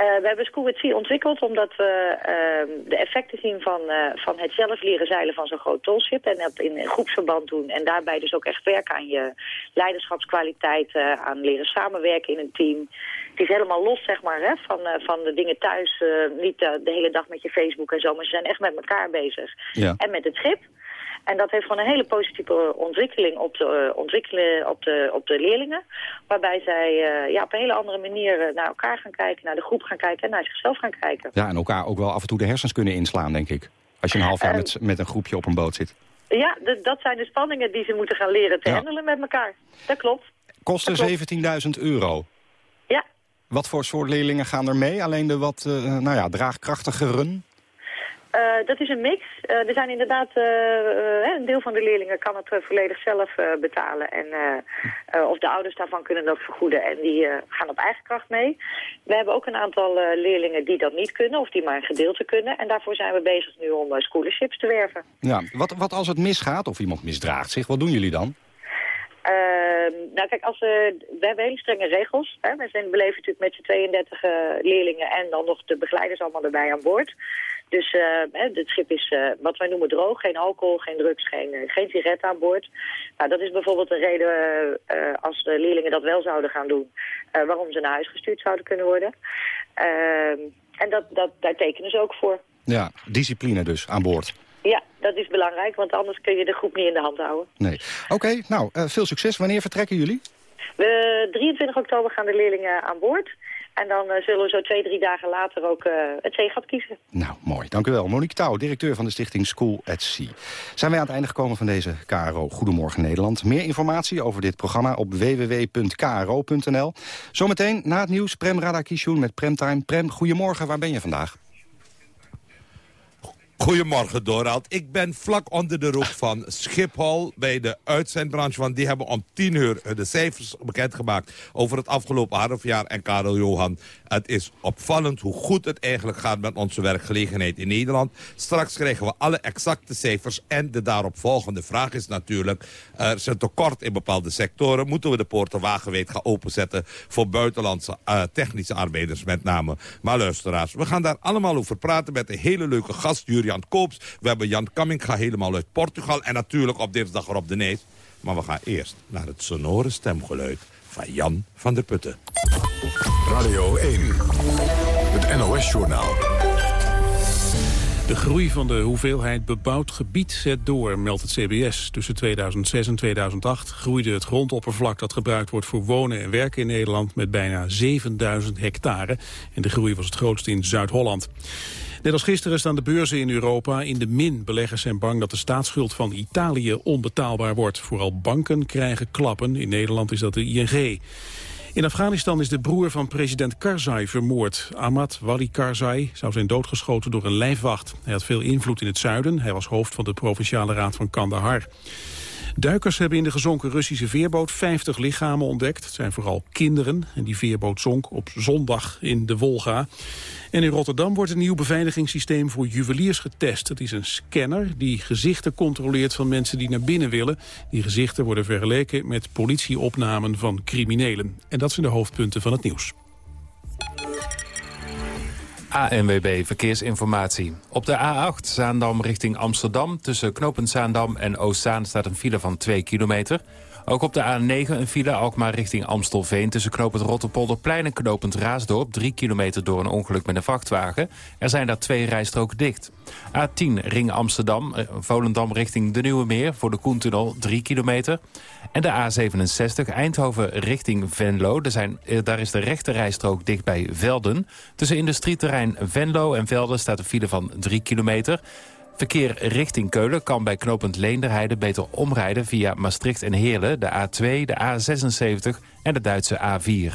Uh, we hebben Sea ontwikkeld omdat we uh, de effecten zien van, uh, van het zelf leren zeilen van zo'n groot tolschip. En dat in groepsverband doen. En daarbij dus ook echt werken aan je leiderschapskwaliteiten, aan leren samenwerken in een team. Het is helemaal los zeg maar, hè, van, van de dingen thuis. niet de hele dag met je Facebook en zo, maar ze zijn echt met elkaar bezig. Ja. En met het schip. En dat heeft gewoon een hele positieve ontwikkeling op de, uh, ontwikkelen op de, op de leerlingen. Waarbij zij uh, ja, op een hele andere manier naar elkaar gaan kijken, naar de groep gaan kijken en naar zichzelf gaan kijken. Ja, en elkaar ook wel af en toe de hersens kunnen inslaan, denk ik. Als je een half jaar uh, met, met een groepje op een boot zit. Ja, dat zijn de spanningen die ze moeten gaan leren te ja. handelen met elkaar. Dat klopt. Kosten 17.000 euro. Ja. Wat voor soort leerlingen gaan er mee? Alleen de wat nou ja, draagkrachtigeren? Uh, dat is een mix. Uh, er zijn inderdaad, uh, een deel van de leerlingen kan het volledig zelf betalen. En, of de ouders daarvan kunnen dat vergoeden. En die gaan op eigen kracht mee. We hebben ook een aantal leerlingen die dat niet kunnen. Of die maar een gedeelte kunnen. En daarvoor zijn we bezig nu om scholarships te werven. Ja, wat, wat als het misgaat of iemand misdraagt zich, wat doen jullie dan? Uh, nou kijk, als we, we hebben hele strenge regels. Hè. We zijn beleven natuurlijk met z'n 32 uh, leerlingen en dan nog de begeleiders allemaal erbij aan boord. Dus uh, het schip is uh, wat wij noemen droog. Geen alcohol, geen drugs, geen, uh, geen sigaretten aan boord. Nou, dat is bijvoorbeeld een reden als de leerlingen dat wel zouden gaan doen... waarom ze naar huis gestuurd zouden kunnen worden. Ehm, en dat, dat, daar tekenen ze ook voor. Ja, discipline dus aan boord. Ja, dat is belangrijk, want anders kun je de groep niet in de hand houden. Nee. Oké, okay, nou, veel succes. Wanneer vertrekken jullie? We, 23 oktober gaan de leerlingen aan boord. En dan uh, zullen we zo twee, drie dagen later ook uh, het zeegat kiezen. Nou, mooi. Dank u wel. Monique Touw, directeur van de stichting School at Sea. Zijn wij aan het einde gekomen van deze KRO Goedemorgen Nederland. Meer informatie over dit programma op www.kro.nl. Zometeen na het nieuws Prem Radakishun met Premtime. Prem, goedemorgen. Waar ben je vandaag? Goedemorgen, Dorald. Ik ben vlak onder de roep van Schiphol bij de uitzendbranche. Want die hebben om tien uur de cijfers bekendgemaakt over het afgelopen halfjaar. En Karel Johan, het is opvallend hoe goed het eigenlijk gaat met onze werkgelegenheid in Nederland. Straks krijgen we alle exacte cijfers. En de daaropvolgende vraag is natuurlijk, er is een tekort in bepaalde sectoren. Moeten we de poorten wagenwijd gaan openzetten voor buitenlandse uh, technische arbeiders met name. Maar luisteraars, we gaan daar allemaal over praten met een hele leuke gast, Jan Koops. We hebben Jan Kamminga helemaal uit Portugal. En natuurlijk op dinsdag Rob de Nees. Maar we gaan eerst naar het sonore stemgeluid van Jan van der Putten. Radio 1, het NOS-journaal. De groei van de hoeveelheid bebouwd gebied zet door, meldt het CBS. Tussen 2006 en 2008 groeide het grondoppervlak dat gebruikt wordt voor wonen en werken in Nederland met bijna 7000 hectare. En de groei was het grootst in Zuid-Holland. Net als gisteren staan de beurzen in Europa in de min. Beleggers zijn bang dat de staatsschuld van Italië onbetaalbaar wordt. Vooral banken krijgen klappen. In Nederland is dat de ING. In Afghanistan is de broer van president Karzai vermoord. Ahmad Wali Karzai zou zijn doodgeschoten door een lijfwacht. Hij had veel invloed in het zuiden. Hij was hoofd van de Provinciale Raad van Kandahar. Duikers hebben in de gezonken Russische veerboot 50 lichamen ontdekt. Het zijn vooral kinderen en die veerboot zonk op zondag in de Wolga. En in Rotterdam wordt een nieuw beveiligingssysteem voor juweliers getest. Het is een scanner die gezichten controleert van mensen die naar binnen willen. Die gezichten worden vergeleken met politieopnamen van criminelen. En dat zijn de hoofdpunten van het nieuws. ANWB Verkeersinformatie. Op de A8 Zaandam richting Amsterdam... tussen Knopend Zaandam en Oostzaan staat een file van 2 kilometer. Ook op de A9 een file Alkmaar richting Amstelveen... tussen knopend Rotterpolderplein en knopend Raasdorp... 3 kilometer door een ongeluk met een vrachtwagen. Er zijn daar twee rijstroken dicht. A10 Ring Amsterdam, eh, Volendam richting de Nieuwe Meer... voor de Koentunnel 3 kilometer. En de A67 Eindhoven richting Venlo. Er zijn, eh, daar is de rechte rijstrook dicht bij Velden. Tussen industrieterrein Venlo en Velden staat een file van 3 kilometer... Verkeer richting Keulen kan bij knooppunt Leenderheide beter omrijden via Maastricht en Heerlen, de A2, de A76 en de Duitse A4.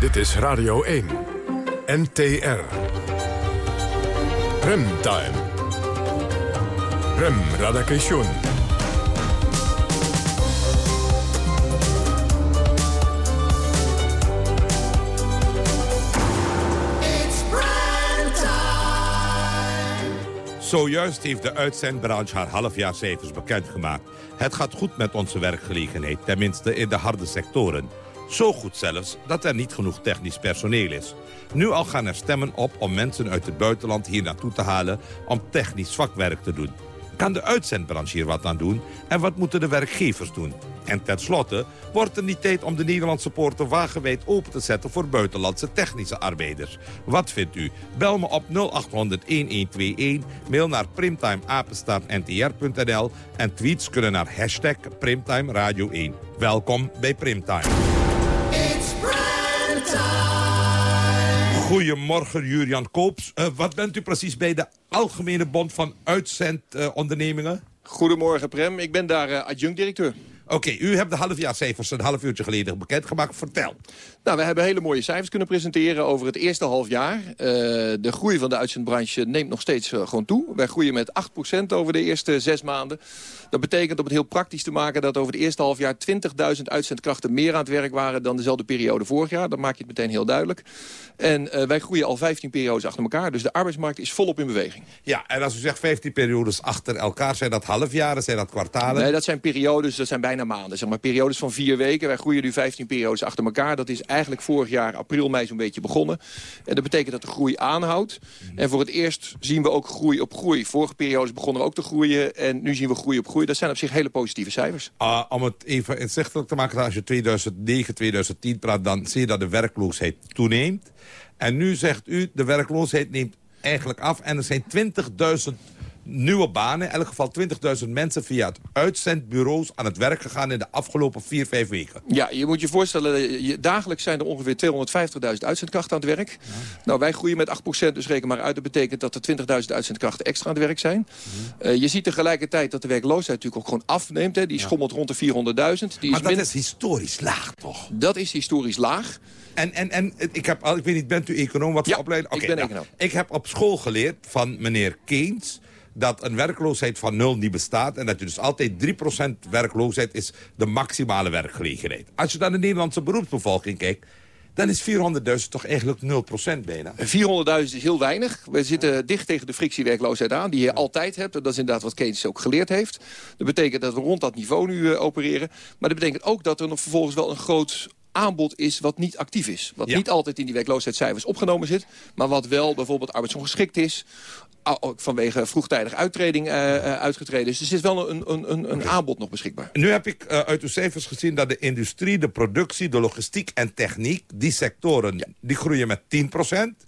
Dit is Radio 1, NTR. Remtime. Rem Radakation. Zojuist heeft de uitzendbranche haar halfjaarcijfers bekendgemaakt. Het gaat goed met onze werkgelegenheid, tenminste in de harde sectoren. Zo goed zelfs dat er niet genoeg technisch personeel is. Nu al gaan er stemmen op om mensen uit het buitenland hier naartoe te halen... om technisch vakwerk te doen. Kan de uitzendbranche hier wat aan doen? En wat moeten de werkgevers doen? En tenslotte wordt het niet tijd om de Nederlandse poorten wagenwijd open te zetten voor buitenlandse technische arbeiders. Wat vindt u? Bel me op 0800-1121, mail naar primtimeapenstaartntr.nl en tweets kunnen naar hashtag Primtime Radio 1. Welkom bij Primtime. Goedemorgen, Jurian Koops. Uh, wat bent u precies bij de Algemene Bond van Uitzendondernemingen? Goedemorgen, Prem. Ik ben daar uh, adjunct-directeur. Oké, u hebt de halfjaarcijfers een half uurtje geleden bekendgemaakt. Vertel. Nou, we hebben hele mooie cijfers kunnen presenteren over het eerste halfjaar. Uh, de groei van de uitzendbranche neemt nog steeds uh, gewoon toe. Wij groeien met 8% over de eerste zes maanden. Dat betekent, om het heel praktisch te maken... dat over het eerste halfjaar 20.000 uitzendkrachten meer aan het werk waren... dan dezelfde periode vorig jaar. Dan maak je het meteen heel duidelijk. En uh, wij groeien al 15 periodes achter elkaar. Dus de arbeidsmarkt is volop in beweging. Ja, en als u zegt 15 periodes achter elkaar... zijn dat halfjaren, zijn dat kwartalen? Nee, dat zijn periodes, dat zijn bijna maanden. Zeg maar periodes van vier weken. Wij groeien nu 15 periodes achter elkaar. Dat is eigenlijk vorig jaar april, mei zo'n beetje begonnen. En dat betekent dat de groei aanhoudt. En voor het eerst zien we ook groei op groei. Vorige periodes begonnen we ook te groeien. En nu zien we groei op groei. Dat zijn op zich hele positieve cijfers. Uh, om het even inzichtelijk te maken, als je 2009, 2010 praat... dan zie je dat de werkloosheid toeneemt. En nu zegt u, de werkloosheid neemt eigenlijk af. En er zijn 20.000 nieuwe banen. In elk geval 20.000 mensen via het uitzendbureaus aan het werk gegaan... in de afgelopen vier, vijf weken. Ja, je moet je voorstellen, je, dagelijks zijn er ongeveer 250.000 uitzendkrachten aan het werk. Nou, wij groeien met 8%, dus reken maar uit. Dat betekent dat er 20.000 uitzendkrachten extra aan het werk zijn. Eh, je ziet tegelijkertijd dat de werkloosheid natuurlijk ook gewoon afneemt. Hè. Die schommelt rond de 400.000. Maar dat is historisch laag, toch? Dat is historisch laag. En, en, en ik heb al, ik weet niet, bent u econoom? Wat voor opleiding? ik ben nou, econoom. Ik heb op school geleerd van meneer Keynes dat een werkloosheid van nul niet bestaat... en dat je dus altijd 3% werkloosheid is de maximale werkgelegenheid. Als je naar de Nederlandse beroepsbevolking kijkt... dan is 400.000 toch eigenlijk 0% bijna. 400.000 is heel weinig. We zitten dicht tegen de frictiewerkloosheid aan, die je altijd hebt. Dat is inderdaad wat Keynes ook geleerd heeft. Dat betekent dat we rond dat niveau nu eh, opereren. Maar dat betekent ook dat er nog vervolgens wel een groot aanbod is wat niet actief is. Wat Ja. niet altijd in die werkloosheidscijfers opgenomen zit... maar wat wel bijvoorbeeld arbeidsongeschikt is... a- ook vanwege vroegtijdig uittreding eh, eh, uitgetreden is. Dus er is wel een, een, een, een aanbod nog beschikbaar. Nu heb ik eh, uit uw cijfers gezien dat de industrie, de productie, de logistiek en techniek... die sectoren, die groeien met 10%.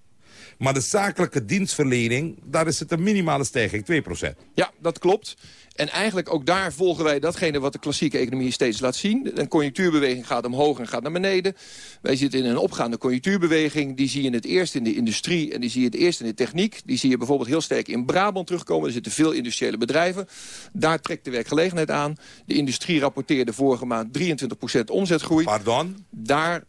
Maar de zakelijke dienstverlening, daar is het een minimale stijging, 2%. Ja, dat klopt. En eigenlijk ook daar volgen wij datgene wat de klassieke economie steeds laat zien. Een conjunctuurbeweging gaat omhoog en gaat naar beneden. Wij zitten in een opgaande conjunctuurbeweging. Die zie je het eerst in de industrie en die zie je het eerst in de techniek. Die zie je bijvoorbeeld heel sterk in Brabant terugkomen. Er zitten veel industriële bedrijven. Daar trekt de werkgelegenheid aan. De industrie rapporteerde vorige maand 23% omzetgroei. Pardon? Daar 23%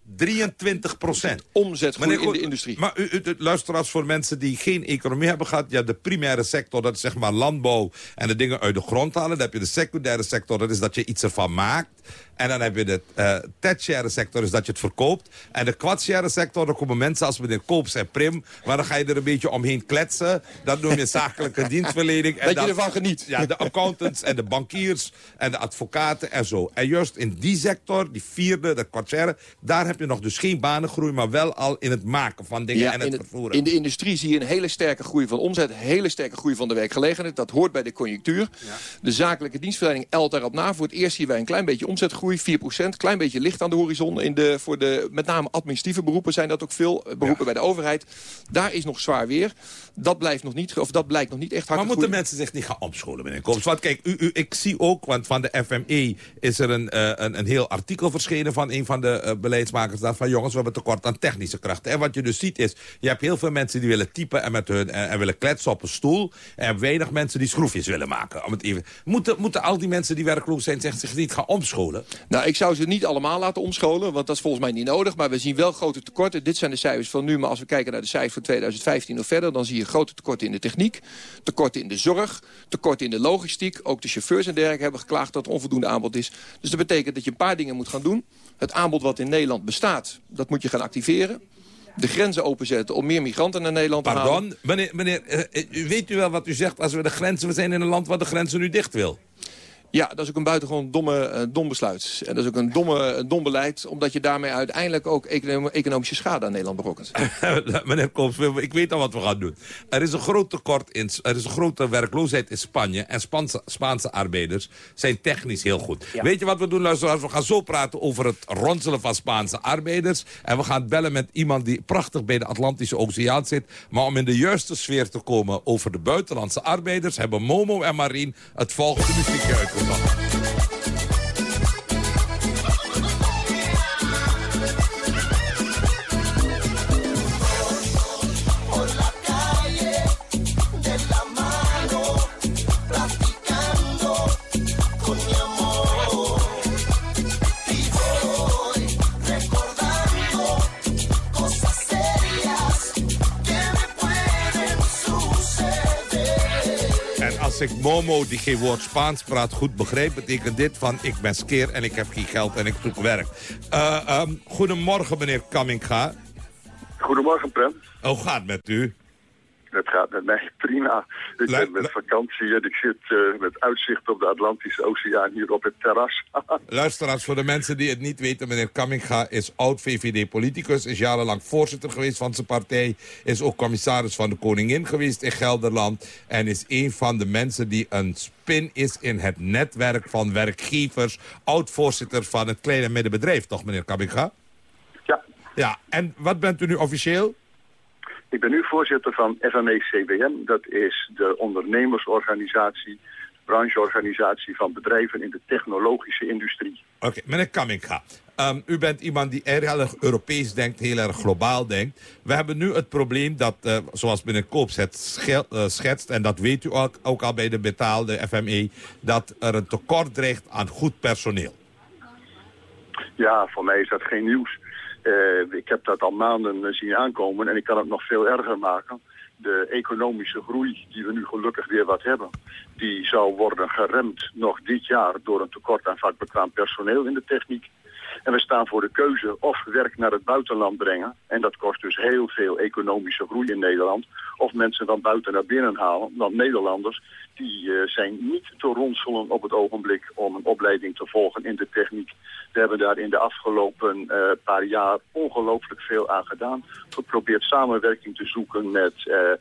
Omzetgroei in de industrie. Maar u, u, u- luisteraars voor mensen die geen economie hebben gehad... ja, de primaire sector, dat is zeg maar landbouw en de dingen uit de grond Dan heb je de secundaire sector, dat is dat je iets ervan maakt. En dan heb je de eh tertiaire sector, is dat je het verkoopt. En de kwattiaire sector, daar komen mensen als meneer Koops en Prim... maar dan ga je er een beetje omheen kletsen. Dat noem je zakelijke dienstverlening. En Dat je dan- ervan geniet. Ja, de accountants en de bankiers en de advocaten en zo. En juist in die sector, die vierde, de kwattiaire... daar heb je nog dus geen banengroei, maar wel al in het maken van dingen en het, vervoeren. in de industrie zie je een hele sterke groei van omzet. Hele sterke groei van de werkgelegenheid. Dat hoort bij de conjunctuur. De zakelijke dienstverlening elt daarop na. Voor het eerst zien wij een klein beetje omzetgroei. 4%. Klein beetje licht aan de horizon. In de, voor de, met name administratieve beroepen zijn dat ook veel. eh, Beroepen bij de overheid. Daar is nog zwaar weer. Dat, blijft nog niet, of dat blijkt nog niet echt hard Maar te moeten mensen zich niet gaan omscholen, meneer Koops? Want kijk, u, u, ik zie ook, want van de FME is er een, eh, een, een heel artikel verschenen... van een van de eh, beleidsmakers daar van... jongens, we hebben tekort aan technische krachten. En wat je dus ziet is, je hebt heel veel mensen die willen typen... en, met hun, en, en willen kletsen op een stoel. En weinig mensen die schroefjes willen maken. Om het even, moeten, moeten al die mensen die werkloos zijn zich, niet gaan omscholen? Nou, ik zou ze niet allemaal laten omscholen, want dat is volgens mij niet nodig. Maar we zien wel grote tekorten. Dit zijn de cijfers van nu, maar als we kijken naar de cijfers voor 2015 of verder... dan zie je grote tekorten in de techniek, tekorten in de zorg, tekorten in de logistiek. Ook de chauffeurs en dergelijke hebben geklaagd dat er onvoldoende aanbod is. Dus dat betekent dat je een paar dingen moet gaan doen. Het aanbod wat in Nederland bestaat, dat moet je gaan activeren. De grenzen openzetten om meer migranten naar Nederland te halen. Pardon? Meneer, meneer eh, eh, weet u wel wat u zegt als we de grenzen... we zijn in een land waar de grenzen nu dicht wil. Ja, dat is ook een buitengewoon domme, eh, dom besluit. En dat is ook een, domme, dom beleid, omdat je daarmee uiteindelijk ook econom- economische schade aan Nederland berokkent. Meneer Koops, ik weet al wat we gaan doen. Er is een groot tekort, in, er is een grote werkloosheid in Spanje... en Spaanse, Spaanse arbeiders zijn technisch heel goed. Weet je wat we doen, luisteraars? We gaan zo praten over het ronselen van Spaanse arbeiders. En we gaan bellen met iemand die prachtig bij de Atlantische Oceaan zit. Maar om in de juiste sfeer te komen over de buitenlandse arbeiders... hebben Momo en Marien het volgende muziekje uitgezocht. alcohol. Als ik Momo, die geen woord Spaans praat, goed begrijp... betekent dit van ik ben skeer en ik heb geen geld en ik zoek werk. Eh, ehm, goedemorgen, meneer Kamminga. Goedemorgen, Prem. Hoe gaat het met u? Het gaat met mij prima. Ik Le- ben met vakantie en ik zit eh, met uitzicht op de Atlantische Oceaan hier op het terras. Luisteraars, voor de mensen die het niet weten... meneer Kamminga is oud-VVD-politicus... is jarenlang voorzitter geweest van zijn partij... is ook commissaris van de Koningin geweest in Gelderland... en is een van de mensen die een spin is in het netwerk van werkgevers... oud-voorzitter van het kleine middenbedrijf, toch, meneer Kamminga? Ja. Ja, en wat bent u nu officieel? Ik ben nu voorzitter van FME-CBM. Dat is de ondernemersorganisatie, brancheorganisatie van bedrijven in de technologische industrie. Oké, meneer Kamminga. Um, u bent iemand die heel erg Europees denkt, heel erg globaal denkt. We hebben nu het probleem dat, uh, zoals meneer Koops het schel, uh, schetst... en dat weet u ook, ook al bij de betaalde FME... dat er een tekort dreigt aan goed personeel. Ja, voor mij is dat geen nieuws. Uh, ik heb dat al maanden zien aankomen en ik kan het nog veel erger maken. De economische groei die we nu gelukkig weer wat hebben... die zou worden geremd nog dit jaar door een tekort aan vakbekwaam personeel in de techniek. En we staan voor de keuze of werk naar het buitenland brengen. En dat kost dus heel veel economische groei in Nederland. Of mensen van buiten naar binnen halen. Want Nederlanders die uh, zijn niet te ronselen op het ogenblik om een opleiding te volgen in de techniek. We hebben daar in de afgelopen uh, paar jaar ongelooflijk veel aan gedaan. Geprobeerd samenwerking te zoeken met uh,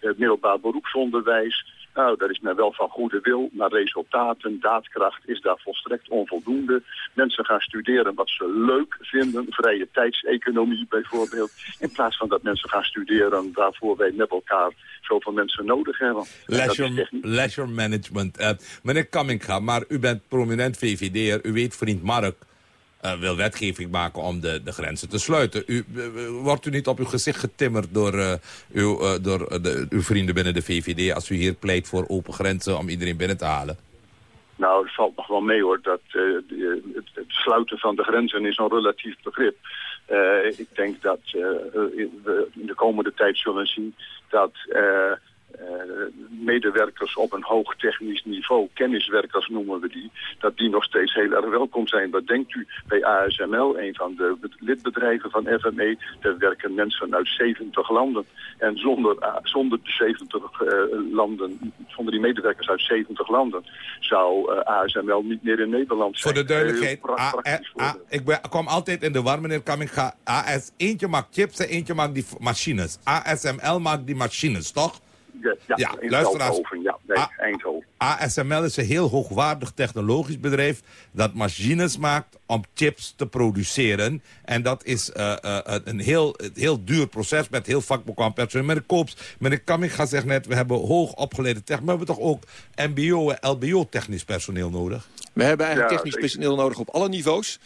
het middelbaar beroepsonderwijs. Nou, dat is men wel van goede wil, maar resultaten, daadkracht is daar volstrekt onvoldoende. Mensen gaan studeren wat ze leuk vinden, vrije tijdseconomie bijvoorbeeld. In plaats van dat mensen gaan studeren waarvoor wij met elkaar zoveel mensen nodig hebben. Leisure, leisure management. Uh, meneer Kamminga, maar u bent prominent VVD'er, u weet vriend Mark... Uh, wil wetgeving maken om de, de grenzen te sluiten. U, uh, wordt u niet op uw gezicht getimmerd door, uw, door de, uw vrienden binnen de VVD... als u hier pleit voor open grenzen om iedereen binnen te halen? Nou, het valt nog wel mee hoor. Dat, het, sluiten van de grenzen is een relatief begrip. ik denk dat we in de komende tijd zullen zien dat... medewerkers op een hoog technisch niveau, kenniswerkers noemen we die, dat die nog steeds heel erg welkom zijn. Wat denkt u bij ASML, een van de lidbedrijven van FME, daar werken mensen uit 70 landen. En zonder, uh, zonder de 70 uh, landen, zonder die medewerkers uit 70 landen, zou ASML niet meer in Nederland zijn. Voor de duidelijkheid, ik ben, kwam altijd in de war, meneer Kamminga, AS, eentje maakt chips en eentje maakt die machines. ASML maakt die machines, toch? Ja, ja, ja in Eindhoven. Ja, nee, Eindhoven. ASML is een heel hoogwaardig technologisch bedrijf... dat machines maakt om chips te produceren. En dat is uh, uh, een heel, heel duur proces met heel vakbekwaam personeel. Meneer Koops, meneer zegt net... we hebben hoog opgeleide technisch... maar we hebben toch ook mbo- en lbo-technisch personeel nodig? We hebben eigenlijk ja, technisch personeel nodig op alle niveaus.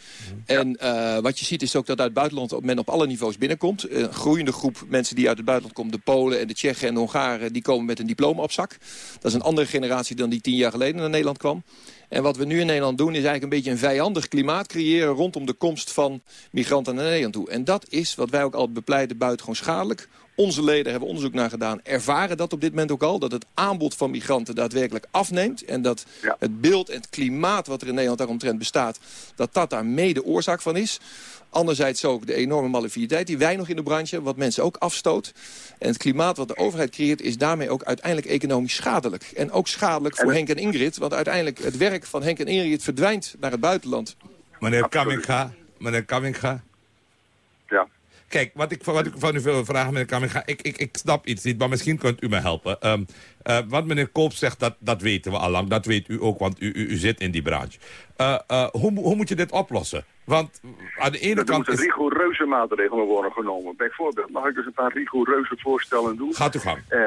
En uh, wat je ziet is ook dat uit het buitenland men op alle niveaus binnenkomt. Een groeiende groep mensen die uit het buitenland komen... de Polen en de Tsjechen en de Hongaren... die komen met een diploma op zak. Dat is een andere generatie dan die tien jaar geleden naar Nederland kwam. En wat we nu in Nederland doen is eigenlijk een beetje een vijandig klimaat creëren... rondom de komst van migranten naar Nederland toe. En dat is wat wij ook altijd bepleiten buitengewoon schadelijk. Onze leden hebben onderzoek naar gedaan, ervaren dat op dit moment ook al. Dat het aanbod van migranten daadwerkelijk afneemt. En dat ja. het beeld en het klimaat wat er in Nederland daaromtrent bestaat... dat dat daar mede oorzaak van is. Anderzijds ook de enorme malafiditeit die wij nog in de branche hebben... wat mensen ook afstoot. En het klimaat wat de overheid creëert... is daarmee ook uiteindelijk economisch schadelijk. En ook schadelijk voor en... Henk en Ingrid. Want uiteindelijk het werk van Henk en Ingrid verdwijnt naar het buitenland. Meneer Kamminga, meneer Kamminga. Kijk, wat ik, wat ik van u wil vragen, meneer Kamminga... Ik, ik, ik snap iets niet, maar misschien kunt u me helpen. Um, uh, wat meneer Koop zegt, dat, dat weten we al lang. Dat weet u ook, want u, u, u zit in die branche. Uh, uh, hoe, hoe moet je dit oplossen? Want aan de ene er kant... Er moeten rigoureuze maatregelen worden genomen. Bijvoorbeeld, mag ik dus een paar rigoureuze voorstellen doen? Gaat u gang. Uh,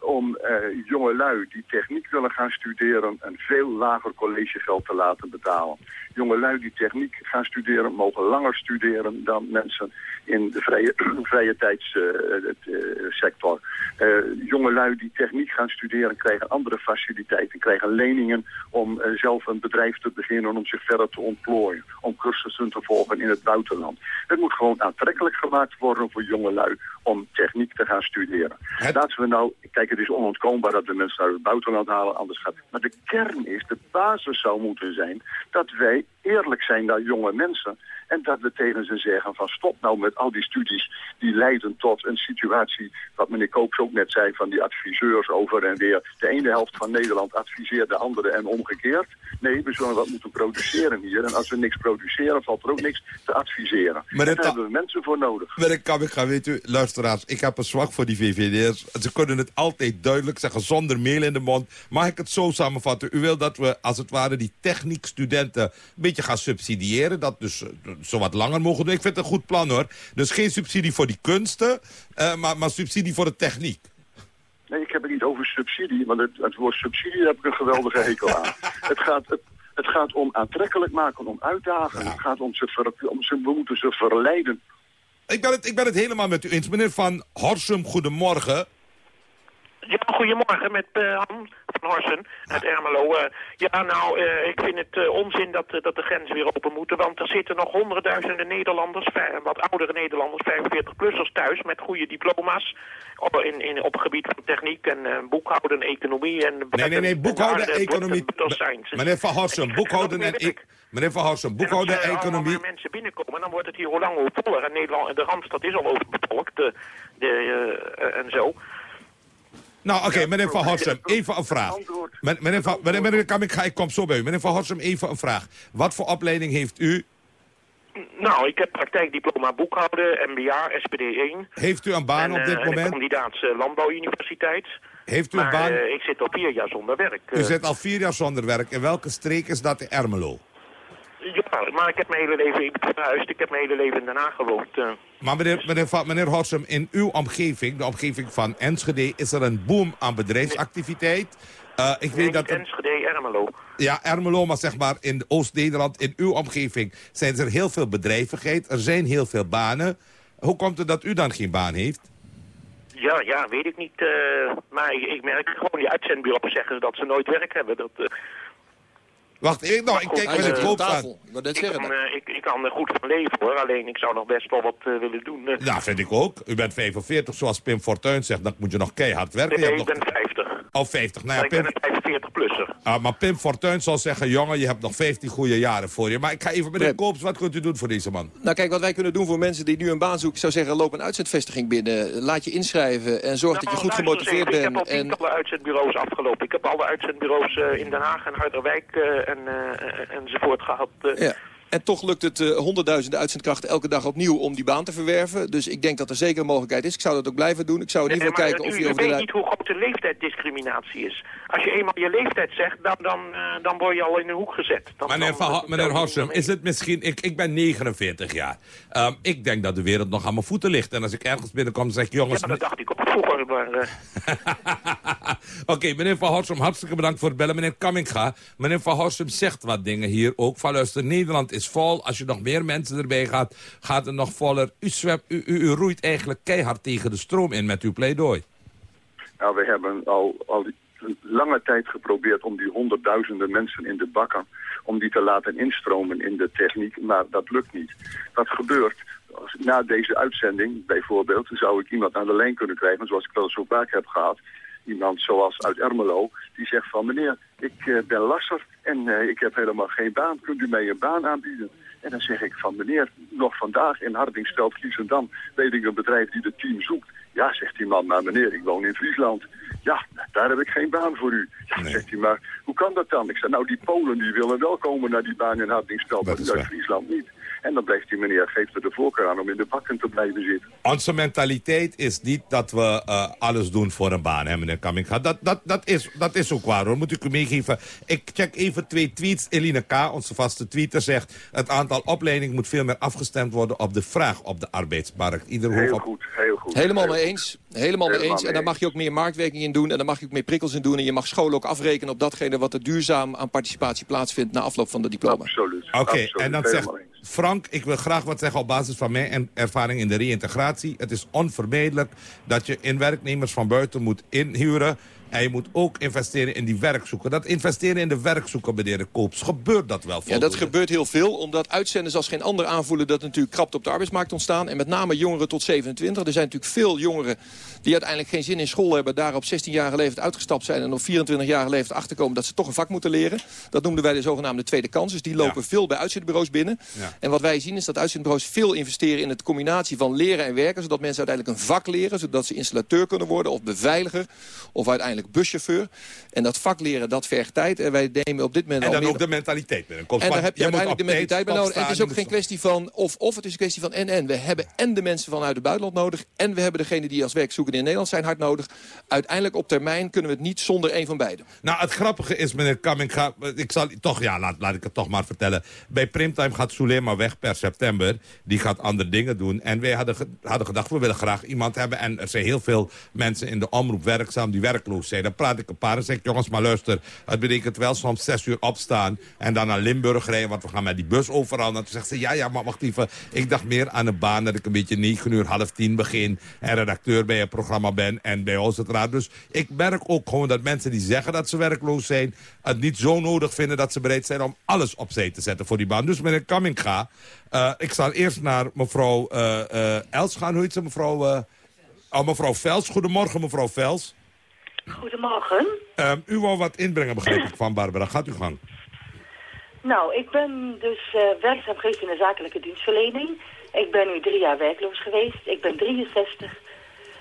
om uh, jongelui die techniek willen gaan studeren... een veel lager collegegeld te laten betalen. Jongelui die techniek gaan studeren... mogen langer studeren dan mensen in de vrije, vrije tijdssector. Uh, jongelui die techniek gaan studeren... krijgen andere faciliteiten, krijgen leningen... om zelf een bedrijf te beginnen... om zich verder te ontplooien. Om cursussen te volgen in het buitenland. Het moet gewoon aantrekkelijk gemaakt worden voor jongelui om techniek te gaan studeren. Het... Laten we nou, kijk het is onontkoombaar dat we mensen uit het buitenland halen, anders gaat Maar de kern is, de basis zou moeten zijn dat wij eerlijk zijn naar jonge mensen. En dat we tegen ze zeggen van stop nou met al die studies die leiden tot een situatie, wat meneer Koops ook net zei, van die adviseurs over en weer. De ene helft van Nederland adviseert de andere en omgekeerd. Nee, we zullen wat moeten produceren hier. En als we niks produceren, valt er ook niks te adviseren. Maar daar hebben we mensen voor nodig. Maar ik kan, ik ga weet u, luisteraars, ik heb een zwak voor die VVD'ers. Ze kunnen het altijd duidelijk zeggen, zonder meel in de mond. Mag ik het zo samenvatten? U wil dat we, als het ware, die techniekstudenten een beetje gaan subsidiëren. Dat dus zo wat langer mogen doen. Ik vind het een goed plan hoor. Dus geen subsidie voor die kunsten, eh, maar, maar subsidie voor de techniek. Nee, ik heb het niet over subsidie, want het, het woord subsidie heb ik een geweldige hekel aan. het, gaat, het, het gaat om aantrekkelijk maken, om uitdagen. Het gaat om ze, ver, om ze, we moeten ze verleiden. Ik ben, het, ik ben het helemaal met u eens. Meneer Van Horsum, goedemorgen. Ja, goedemorgen met Han van Horsen uit Ermelo. Eh, ja, nou, eh, ik vind het onzin dat, dat de grenzen weer open moeten. Want er zitten nog honderdduizenden Nederlanders, wat oudere Nederlanders, 45-plussers thuis met goede diploma's. Op, in, in, op het gebied van techniek en boekhouden, economie en... Nee, nee, nee, boekhouden, en, economie. Meneer Van Horsum, boekhouden en... e- Meneer Van Horsum, boekhouden en Als er allemaal economie... mensen binnenkomen, dan wordt het hier hoe lang hoe voller. En Nederland, de Randstad is al overbevolkt de, de, en zo. Nou, oké, meneer Van Horsum, even een vraag. Men- Meneer Van, meneer, meneer ik kom zo bij u. Meneer Van Horsum, even een vraag. Wat voor opleiding heeft u? Nou, ik heb praktijkdiploma boekhouden, MBA, SPD 1. Heeft u een baan en, op dit eh, en moment? een kandidaat eh, landbouwuniversiteit. Heeft u een baan? eh, ik zit al vier jaar zonder werk. U eh. zit al vier jaar zonder werk. In welke streek is dat in Ermelo? Ja, maar ik heb mijn hele leven ben verhuisd. Ik heb mijn hele leven in Den Haag gewoond. Maar meneer, meneer, meneer Horsum, in uw omgeving, de omgeving van Enschede... is er een boom aan bedrijfsactiviteit. Eh, ik weet dat... Enschede, Ermelo. Ja, Ermelo, maar zeg maar in Oost-Nederland, in uw omgeving... zijn er heel veel bedrijvigheid, er zijn heel veel banen. Hoe komt het dat u dan geen baan heeft? Ja, ja, weet ik niet. eh, maar ik, ik merk gewoon, die uitzendbureaus zeggen dat ze nooit werk hebben. Dat, eh, Wacht, ik, nou, ik kijk met het van... tafel. Ik kan, eh, ik, ik kan er goed van leven hoor, alleen ik zou nog best wel wat eh, willen doen. eh. Ja, vind ik ook. U bent 45, zoals Pim Fortuyn zegt. Dan moet je nog keihard werken. nee, Je ik nog... ben 50. Oh, 50. Nou ik ben een 45-plusser. Ah, maar Pim Fortuyn zal zeggen... jongen, je hebt nog 15 goede jaren voor je. Maar ik ga even meneer Koops, wat kunt u doen voor deze man? Nou kijk, wat wij kunnen doen voor mensen die nu een baan zoeken... ik zou zeggen, loop een uitzendvestiging binnen. Laat je inschrijven en zorg dat je goed Nou, luister gemotiveerd bent. Ik heb al En tientallen uitzendbureaus afgelopen. Ik heb alle uitzendbureaus eh, in Den Haag en Harderwijk eh, en, eh, enzovoort gehad. eh. Ja. En toch lukt het eh, honderdduizenden uitzendkrachten elke dag opnieuw om die baan te verwerven. Dus ik denk dat er zeker een mogelijkheid is. Ik zou dat ook blijven doen. Ik zou in ieder geval kijken of u, je u over weet de... niet hoe groot de leeftijddiscriminatie is. Als je eenmaal je leeftijd zegt, dan, dan, eh, dan word je al in een hoek gezet. Dan, Meneer, dan- meneer is het misschien... Ik, ik ben 49 jaar. Ehm, ik denk dat de wereld nog aan mijn voeten ligt. En als ik ergens binnenkom, zeg ik... jongens... Ja, dat dacht ik ook vroeger. Maar, eh, Oké, meneer Van Horsum, hartstikke bedankt voor het bellen. Meneer Kamminga, meneer Van Horsum zegt wat dingen hier ook. Van luister, Nederland is vol. Als je nog meer mensen erbij gaat, gaat het nog voller. U, zwemt, u, u, roeit eigenlijk keihard tegen de stroom in met uw pleidooi. Nou, we hebben al, al lange tijd geprobeerd om die honderdduizenden mensen in de bakken... om die te laten instromen in de techniek, maar dat lukt niet. Wat gebeurt? Na deze uitzending, bijvoorbeeld, zou ik iemand aan de lijn kunnen krijgen... zoals ik wel zo vaak heb gehad. Iemand zoals uit Ermelo, die zegt van... meneer, ik eh, ben lasser en eh, ik heb helemaal geen baan. Kunt u mij een baan aanbieden? En dan zeg ik van meneer, nog vandaag in Hardingsveld, Giesendam... weet ik een bedrijf die de team zoekt. Ja, zegt die man, maar meneer, ik woon in Friesland. Ja, daar heb ik geen baan voor u. Ja, zegt hij, maar hoe kan dat dan? Ik zeg, nou, die Polen die willen wel komen naar die baan in Hardingsveld, maar uit Friesland niet. En dan blijft die meneer, geeft er de voorkeur aan om in de bakken te blijven zitten. Onze mentaliteit is niet dat we eh, alles doen voor een baan, hè, meneer Kamminga. Dat, dat, dat, is, dat is ook waar, hoor. Moet ik u meegeven. Ik check even twee tweets. Eline K., onze vaste tweeter, zegt... het aantal opleidingen moet veel meer afgestemd worden op de vraag op de arbeidsmarkt. Ieder Heel op... goed, heel goed. Helemaal Heel mee goed. eens. Helemaal mee eens. En daar mag je ook meer marktwerking in doen. En daar mag je ook meer prikkels in doen. En je mag scholen ook afrekenen op datgene wat er duurzaam aan participatie plaatsvindt na afloop van de diploma. Absoluut. Oké, en dan zegt. Frank, ik wil graag wat zeggen op basis van mijn en- ervaring in de reïntegratie. Het is onvermijdelijk dat je in werknemers van buiten moet inhuren. En je moet ook investeren in die werkzoeken. Dat investeren in de werkzoeken, meneer de Koops, gebeurt dat wel Ja, voldoende? dat gebeurt heel veel, omdat uitzenders als geen ander aanvoelen... dat natuurlijk krapte op de arbeidsmarkt ontstaan. En met name jongeren tot 27. Er zijn natuurlijk veel jongeren die uiteindelijk geen zin in school hebben... daar op 16-jarige leeftijd uitgestapt zijn... en op 24-jarige leeftijd achterkomen dat ze toch een vak moeten leren. Dat noemden wij de zogenaamde tweede kans. Dus die lopen veel bij uitzendbureaus binnen. Ja. En wat wij zien is dat uitzendbureaus veel investeren... in het combinatie van leren en werken... zodat mensen uiteindelijk een vak leren... zodat ze installateur kunnen worden of beveiliger... of uiteindelijk uiteindelijk buschauffeur. En dat vak leren, dat vergt tijd. En wij nemen op dit moment En dan meer- ook de mentaliteit en daar Want heb je je moet uiteindelijk de mentaliteit bij nodig. En het is ook geen kwestie van of-of, het is een kwestie van en-en. We hebben en de mensen vanuit het buitenland nodig... en we hebben degene die als werkzoekende in Nederland zijn hard nodig. Uiteindelijk op termijn kunnen we het niet zonder een van beiden. Nou, het grappige is, meneer Kamminga... Ik zal toch, ja, laat, laat ik het toch maar vertellen. Bij Primtime gaat Sulema weg per september. Die gaat andere dingen doen. En wij hadden, hadden gedacht, we willen graag iemand hebben. En er zijn heel veel mensen in de omroep werkzaam die werkloos Dan praat ik een paar en zeg ik, jongens, maar luister. Het betekent wel soms zes uur opstaan en dan naar Limburg rijden. Want we gaan met die bus overal. En toen zegt ze, ja, ja, maar wacht even. Ik dacht meer aan een baan dat ik een beetje negen uur, half tien begin. En redacteur bij een programma ben en bij ons het. Dus ik merk ook gewoon dat mensen die zeggen dat ze werkloos zijn... het niet zo nodig vinden dat ze bereid zijn om alles opzij te zetten voor die baan. Dus meneer Kamminga, eh, ik zal eerst naar mevrouw eh, eh, Els gaan. Hoe heet ze, mevrouw... oh, mevrouw Vels. Goedemorgen, mevrouw Vels. Goedemorgen. Ehm, u wou wat inbrengen, begrijp ik, van Barbara. Gaat u gang. Nou, ik ben dus eh, werkzaam geweest in de zakelijke dienstverlening. Ik ben nu drie jaar werkloos geweest. Ik ben 63.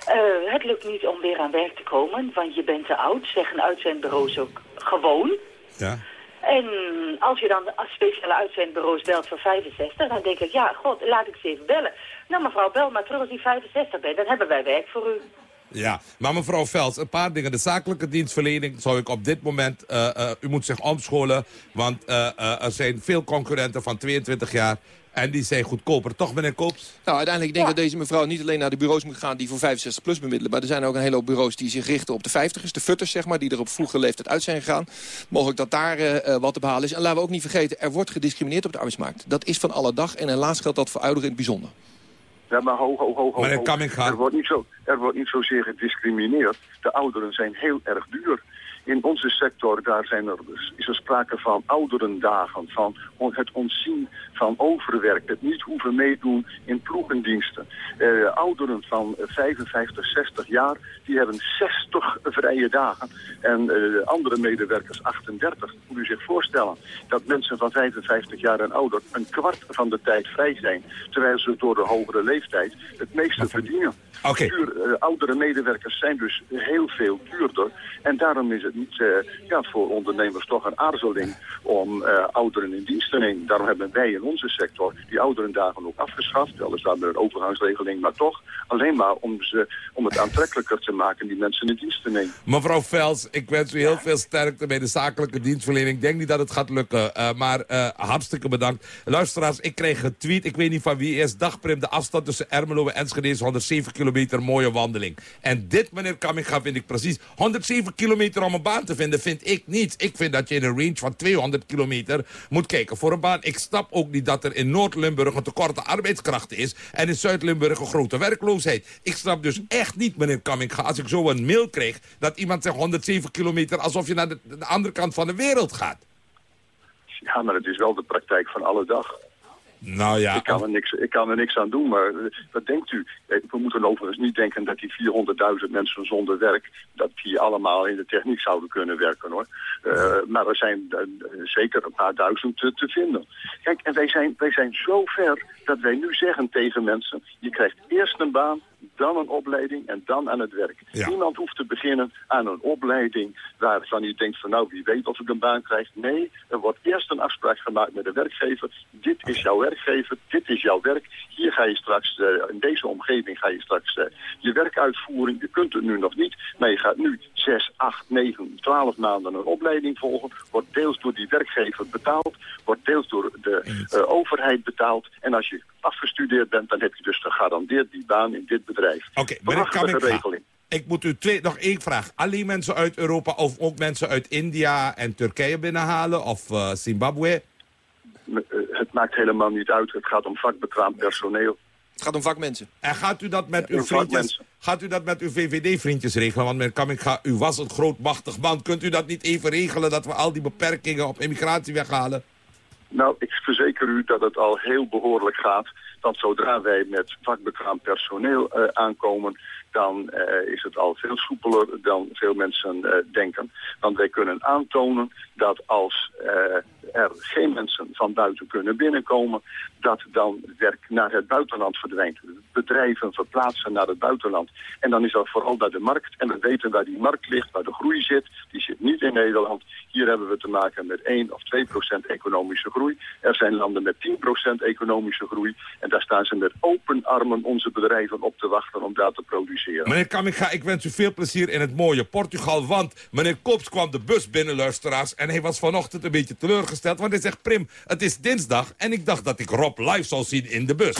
Eh, het lukt niet om weer aan werk te komen, want je bent te oud, zeggen uitzendbureaus ook gewoon. Ja. En als je dan als speciale uitzendbureaus belt voor 65, dan denk ik, ja, god, laat ik ze even bellen. Nou mevrouw, bel maar terug als u 65 bent, dan hebben wij werk voor u. Ja, maar mevrouw Vels, een paar dingen. De zakelijke dienstverlening zou ik op dit moment... eh, eh, u moet zich omscholen, want eh, eh, er zijn veel concurrenten van 22 jaar... en die zijn goedkoper. Toch, meneer Koops? Nou, uiteindelijk denk ik dat deze mevrouw niet alleen naar de bureaus moet gaan... die voor 65 plus bemiddelen. Maar er zijn ook een hele hoop bureaus die zich richten op de 50ers. De futters, zeg maar, die er op vroege leeftijd uit zijn gegaan. Mogelijk dat daar wat te behalen is. En laten we ook niet vergeten, er wordt gediscrimineerd op de arbeidsmarkt. Dat is van alle dag. En helaas geldt dat voor ouderen in het bijzonder. Ja, maar ho, ho, ho, ho. Kamminga. Er wordt, niet zo, er wordt niet zozeer gediscrimineerd. De ouderen zijn heel erg duur. In onze sector daar zijn er, is er sprake van ouderendagen, van het ontzien van overwerk, het niet hoeven meedoen in ploegendiensten. Eh, ouderen van eh, 55, 60 jaar, die hebben 60 vrije dagen. En eh, andere medewerkers 38. Moet u zich voorstellen dat mensen van 55 jaar en ouder een kwart van de tijd vrij zijn. Terwijl ze door de hogere leeftijd het meeste verdienen. Oké. Eh, oudere medewerkers zijn dus heel veel duurder. En daarom is het niet ja, voor ondernemers toch een aarzeling om ouderen in dienst te nemen. Daarom hebben wij in onze sector die ouderendagen ook afgeschaft. Weliswaar met een overgangsregeling, maar toch. Alleen maar om, ze, om het aantrekkelijker te maken die mensen in dienst te nemen. Mevrouw Vels, ik wens u heel veel sterkte bij de zakelijke dienstverlening. Ik denk niet dat het gaat lukken, eh, maar eh, hartstikke bedankt. Luisteraars, ik kreeg een tweet, ik weet niet van wie is. Dag Prim, de afstand tussen Ermelo en Enschede is 107 kilometer, mooie wandeling. En dit, meneer Kamminga, vind ik precies. 107 kilometer om een baan te vinden, vind ik niet. Ik vind dat je in een range van 200 kilometer moet kijken voor een baan. Ik snap ook niet dat er in Noord-Limburg een tekort aan arbeidskrachten is... en in Zuid-Limburg een grote werkloosheid. Ik snap dus echt niet, meneer Kamminga, als ik zo een mail krijg... dat iemand zegt 107 kilometer alsof je naar de, de andere kant van de wereld gaat. Ja, maar het is wel de praktijk van alle dag. Nou ja, Ik kan, er niks, ik kan er niks aan doen, maar eh, wat denkt u? We moeten overigens niet denken dat die 400.000 mensen zonder werk... dat die allemaal in de techniek zouden kunnen werken, hoor. Eh, maar er zijn eh, zeker een paar duizend te, te vinden. Kijk, en wij zijn, wij zijn zo ver dat wij nu zeggen tegen mensen... je krijgt eerst een baan, dan een opleiding en dan aan het werk. Niemand hoeft te beginnen aan een opleiding waarvan je denkt van nou wie weet of ik een baan krijg. Nee, er wordt eerst een afspraak gemaakt met de werkgever. Dit is jouw werkgever, dit is jouw werk. Hier ga je straks, eh, in deze omgeving ga je straks eh, je werk uitvoeren. Je kunt het nu nog niet, maar je gaat nu 6, 8, 9, 12 maanden een opleiding volgen. Wordt deels door die werkgever betaald, wordt deels door de eh, overheid betaald. En als je afgestudeerd bent, dan heb je dus gegarandeerd die baan in dit bedrijf. Oké, Kamminga. regeling. Ik moet u twee, nog één vraag. Alleen mensen uit Europa of ook mensen uit India en Turkije binnenhalen? Of eh, Zimbabwe? Eh, Het maakt helemaal niet uit. Het gaat om vakbekwaam personeel. Het gaat om vakmensen. En gaat u dat met Ja, uw vriendjes, gaat u dat met uw VVD-vriendjes regelen? Want meneer Kamminga, u was een groot machtig man. Kunt u dat niet even regelen dat we al die beperkingen op immigratie weghalen? Nou, ik verzeker u dat het al heel behoorlijk gaat. Want zodra wij met vakbekwaam personeel eh, aankomen... dan eh, is het al veel soepeler dan veel mensen eh, denken. Want wij kunnen aantonen dat als eh, er geen mensen van buiten kunnen binnenkomen, dat dan werk naar het buitenland verdwijnt. Bedrijven verplaatsen naar het buitenland. En dan is dat vooral bij de markt. En we weten waar die markt ligt, waar de groei zit. Die zit niet in Nederland. Hier hebben we te maken met 1 of 2 procent economische groei. Er zijn landen met 10 procent economische groei. En daar staan ze met open armen onze bedrijven op te wachten om daar te produceren. Meneer Kamiga, ik wens u veel plezier in het mooie Portugal. Want meneer Kops kwam de bus binnen, luisteraars. En hij was vanochtend een beetje teleurgesteld. Want hij zegt, Prim, het is dinsdag. En ik dacht dat ik Rob live zal zien in de bus.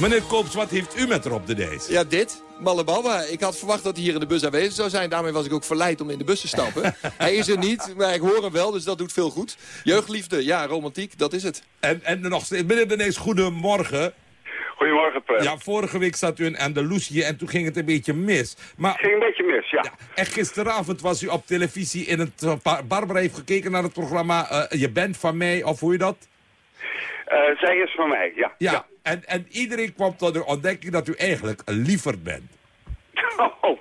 Meneer Kops, wat heeft u met Rob de Dees? Ja, dit. Malababa. Ik had verwacht dat hij hier in de bus aanwezig zou zijn. Daarmee was ik ook verleid om in de bus te stappen. hij is er niet, maar ik hoor hem wel, dus dat doet veel goed. Jeugdliefde, ja, romantiek, dat is het. En, en nog steeds, meneer de Dees, goedemorgen. Goedemorgen, Per. Ja, vorige week zat u in Andalusië en toen ging het een beetje mis. Maar, ging een beetje mis, ja. En gisteravond was u op televisie in het... Bar- Barbara heeft gekeken naar het programma eh, Je bent van mij, of hoe je dat? Eh, zij is van mij, ja. Ja, En, en iedereen kwam tot de ontdekking dat u eigenlijk een lieverd bent. Oh,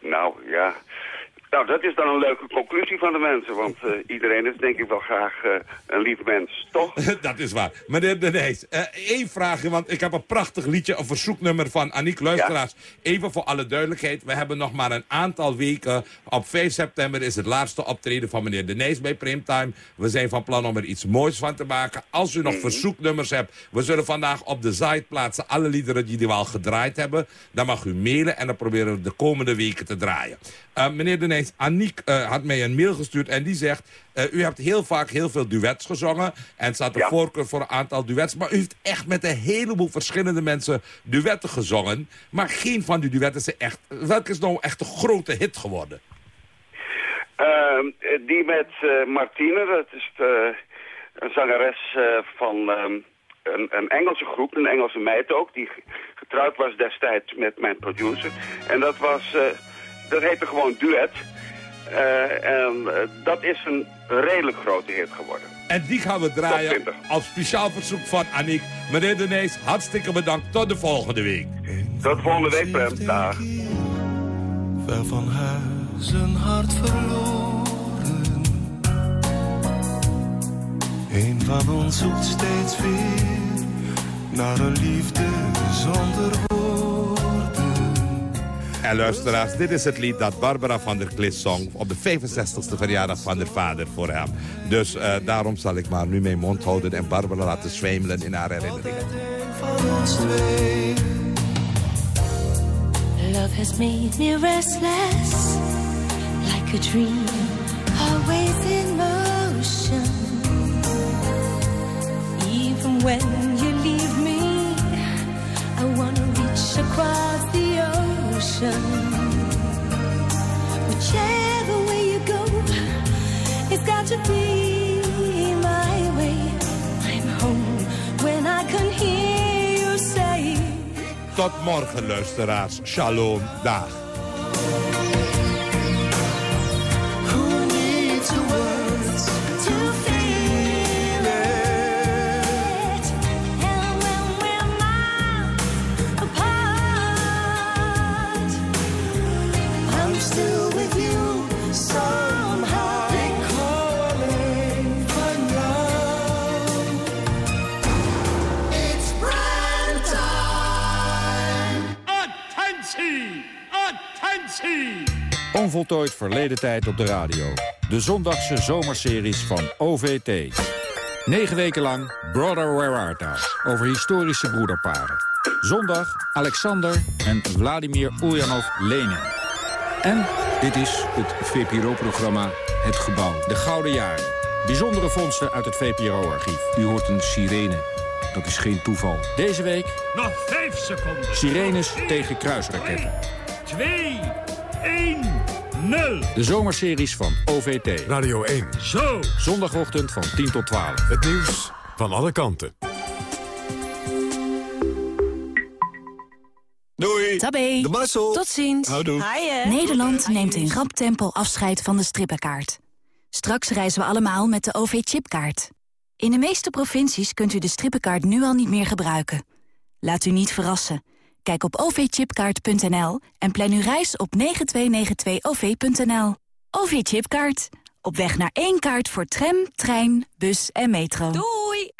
nou ja. Nou, dat is dan een leuke conclusie van de mensen. Want eh, iedereen is denk ik wel graag eh, een lief mens, toch? dat is waar. Meneer De Nijs, eh, één vraagje, want ik heb een prachtig liedje, een verzoeknummer van Aniek Luisteraars. Even voor alle duidelijkheid, we hebben nog maar een aantal weken. Op 5 september is het laatste optreden van meneer De Nijs bij Primetime. We zijn van plan om er iets moois van te maken. Als u nog Mhm. verzoeknummers hebt, we zullen vandaag op de site plaatsen alle liederen die we al gedraaid hebben. Dan mag u mailen en dan proberen we de komende weken te draaien. Eh, meneer De Nijs, Aniek eh, had mij een mail gestuurd en die zegt... eh, u hebt heel vaak heel veel duets gezongen en staat de voorkeur voor een aantal duets. Maar u heeft echt met een heleboel verschillende mensen duetten gezongen. Maar geen van die duetten is echt... Welke is nou echt een grote hit geworden? Ehm, eh, die met Martine, dat is de, een zangeres van ehm, een, een Engelse groep, een Engelse meid ook, die getrouwd was destijds met mijn producer. En dat was, dat heette gewoon Duet. Eh, en eh, dat is een redelijk grote hit geworden. En die gaan we draaien op speciaal verzoek van Aniek. Meneer De Nijs, hartstikke bedankt. Tot de volgende week. Tot volgende week, Prem. Dag. Ver van huis een hart verloren. Een van ons zoekt steeds weer naar een liefde zonder. En luisteraars, dit is het lied dat Barbara van der Klis zong... op de 65ste verjaardag van haar vader voor hem. Dus eh, daarom zal ik maar nu mijn mond houden... en Barbara laten zwijmelen in haar herinneringen. Love me restless, like a dream, always in motion. Even when ocean. Whichever way you go, it's got to be my way. I'm home when I can hear you say. Tot morgen, luisteraars. Shalom. Dag. Onvoltooid verleden tijd op de radio. De zondagse zomerseries van OVT. Negen weken lang Brother Where Art Thou? Over historische broederparen. Zondag Alexander en Vladimir Ulyanov Lenin. En dit is het VPRO-programma Het Gebouw. De Gouden Jaren. Bijzondere vondsten uit het VPRO-archief. U hoort een sirene. Dat is geen toeval. Deze week Nog vijf seconden. sirenes tegen kruisraketten. 2, 1, 0. De zomerseries van OVT. Radio 1. Zo. Zondagochtend van 10 tot 12. Het nieuws van alle kanten. Doei. Tabé. De Marcel. Tot ziens. Houdoe. Nederland neemt in rap tempo afscheid van de strippenkaart. Straks reizen we allemaal met de OV-chipkaart. In de meeste provincies kunt u de strippenkaart nu al niet meer gebruiken. Laat u niet verrassen. Kijk op ovchipkaart.nl en plan uw reis op 9292-OV.nL. OV-chipkaart. Op weg naar één kaart voor tram, trein, bus en metro. Doei!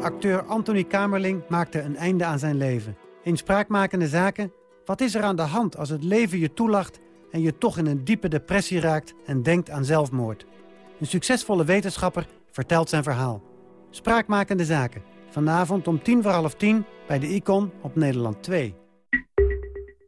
Acteur Anthony Kamerling maakte een einde aan zijn leven. In Spraakmakende Zaken, wat is er aan de hand als het leven je toelacht... en je toch in een diepe depressie raakt en denkt aan zelfmoord? Een succesvolle wetenschapper vertelt zijn verhaal. Spraakmakende Zaken. Vanavond om tien voor half tien bij de Icon op Nederland 2.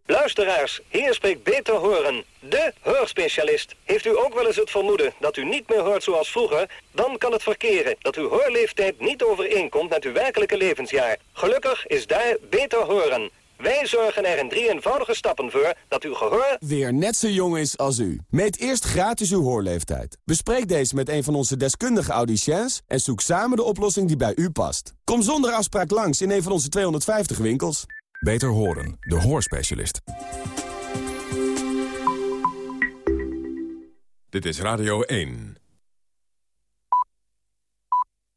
Luisteraars, hier spreekt Beter Horen, de hoorspecialist. Heeft u ook wel eens het vermoeden dat u niet meer hoort zoals vroeger? Dan kan het verkeren dat uw hoorleeftijd niet overeenkomt met uw werkelijke levensjaar. Gelukkig is daar Beter Horen. Wij zorgen er in drie eenvoudige stappen voor dat uw gehoor... weer net zo jong is als u. Meet eerst gratis uw hoorleeftijd. Bespreek deze met een van onze deskundige audiciëns... en zoek samen de oplossing die bij u past. Kom zonder afspraak langs in een van onze 250 winkels. Beter horen, de hoorspecialist. Dit is Radio 1.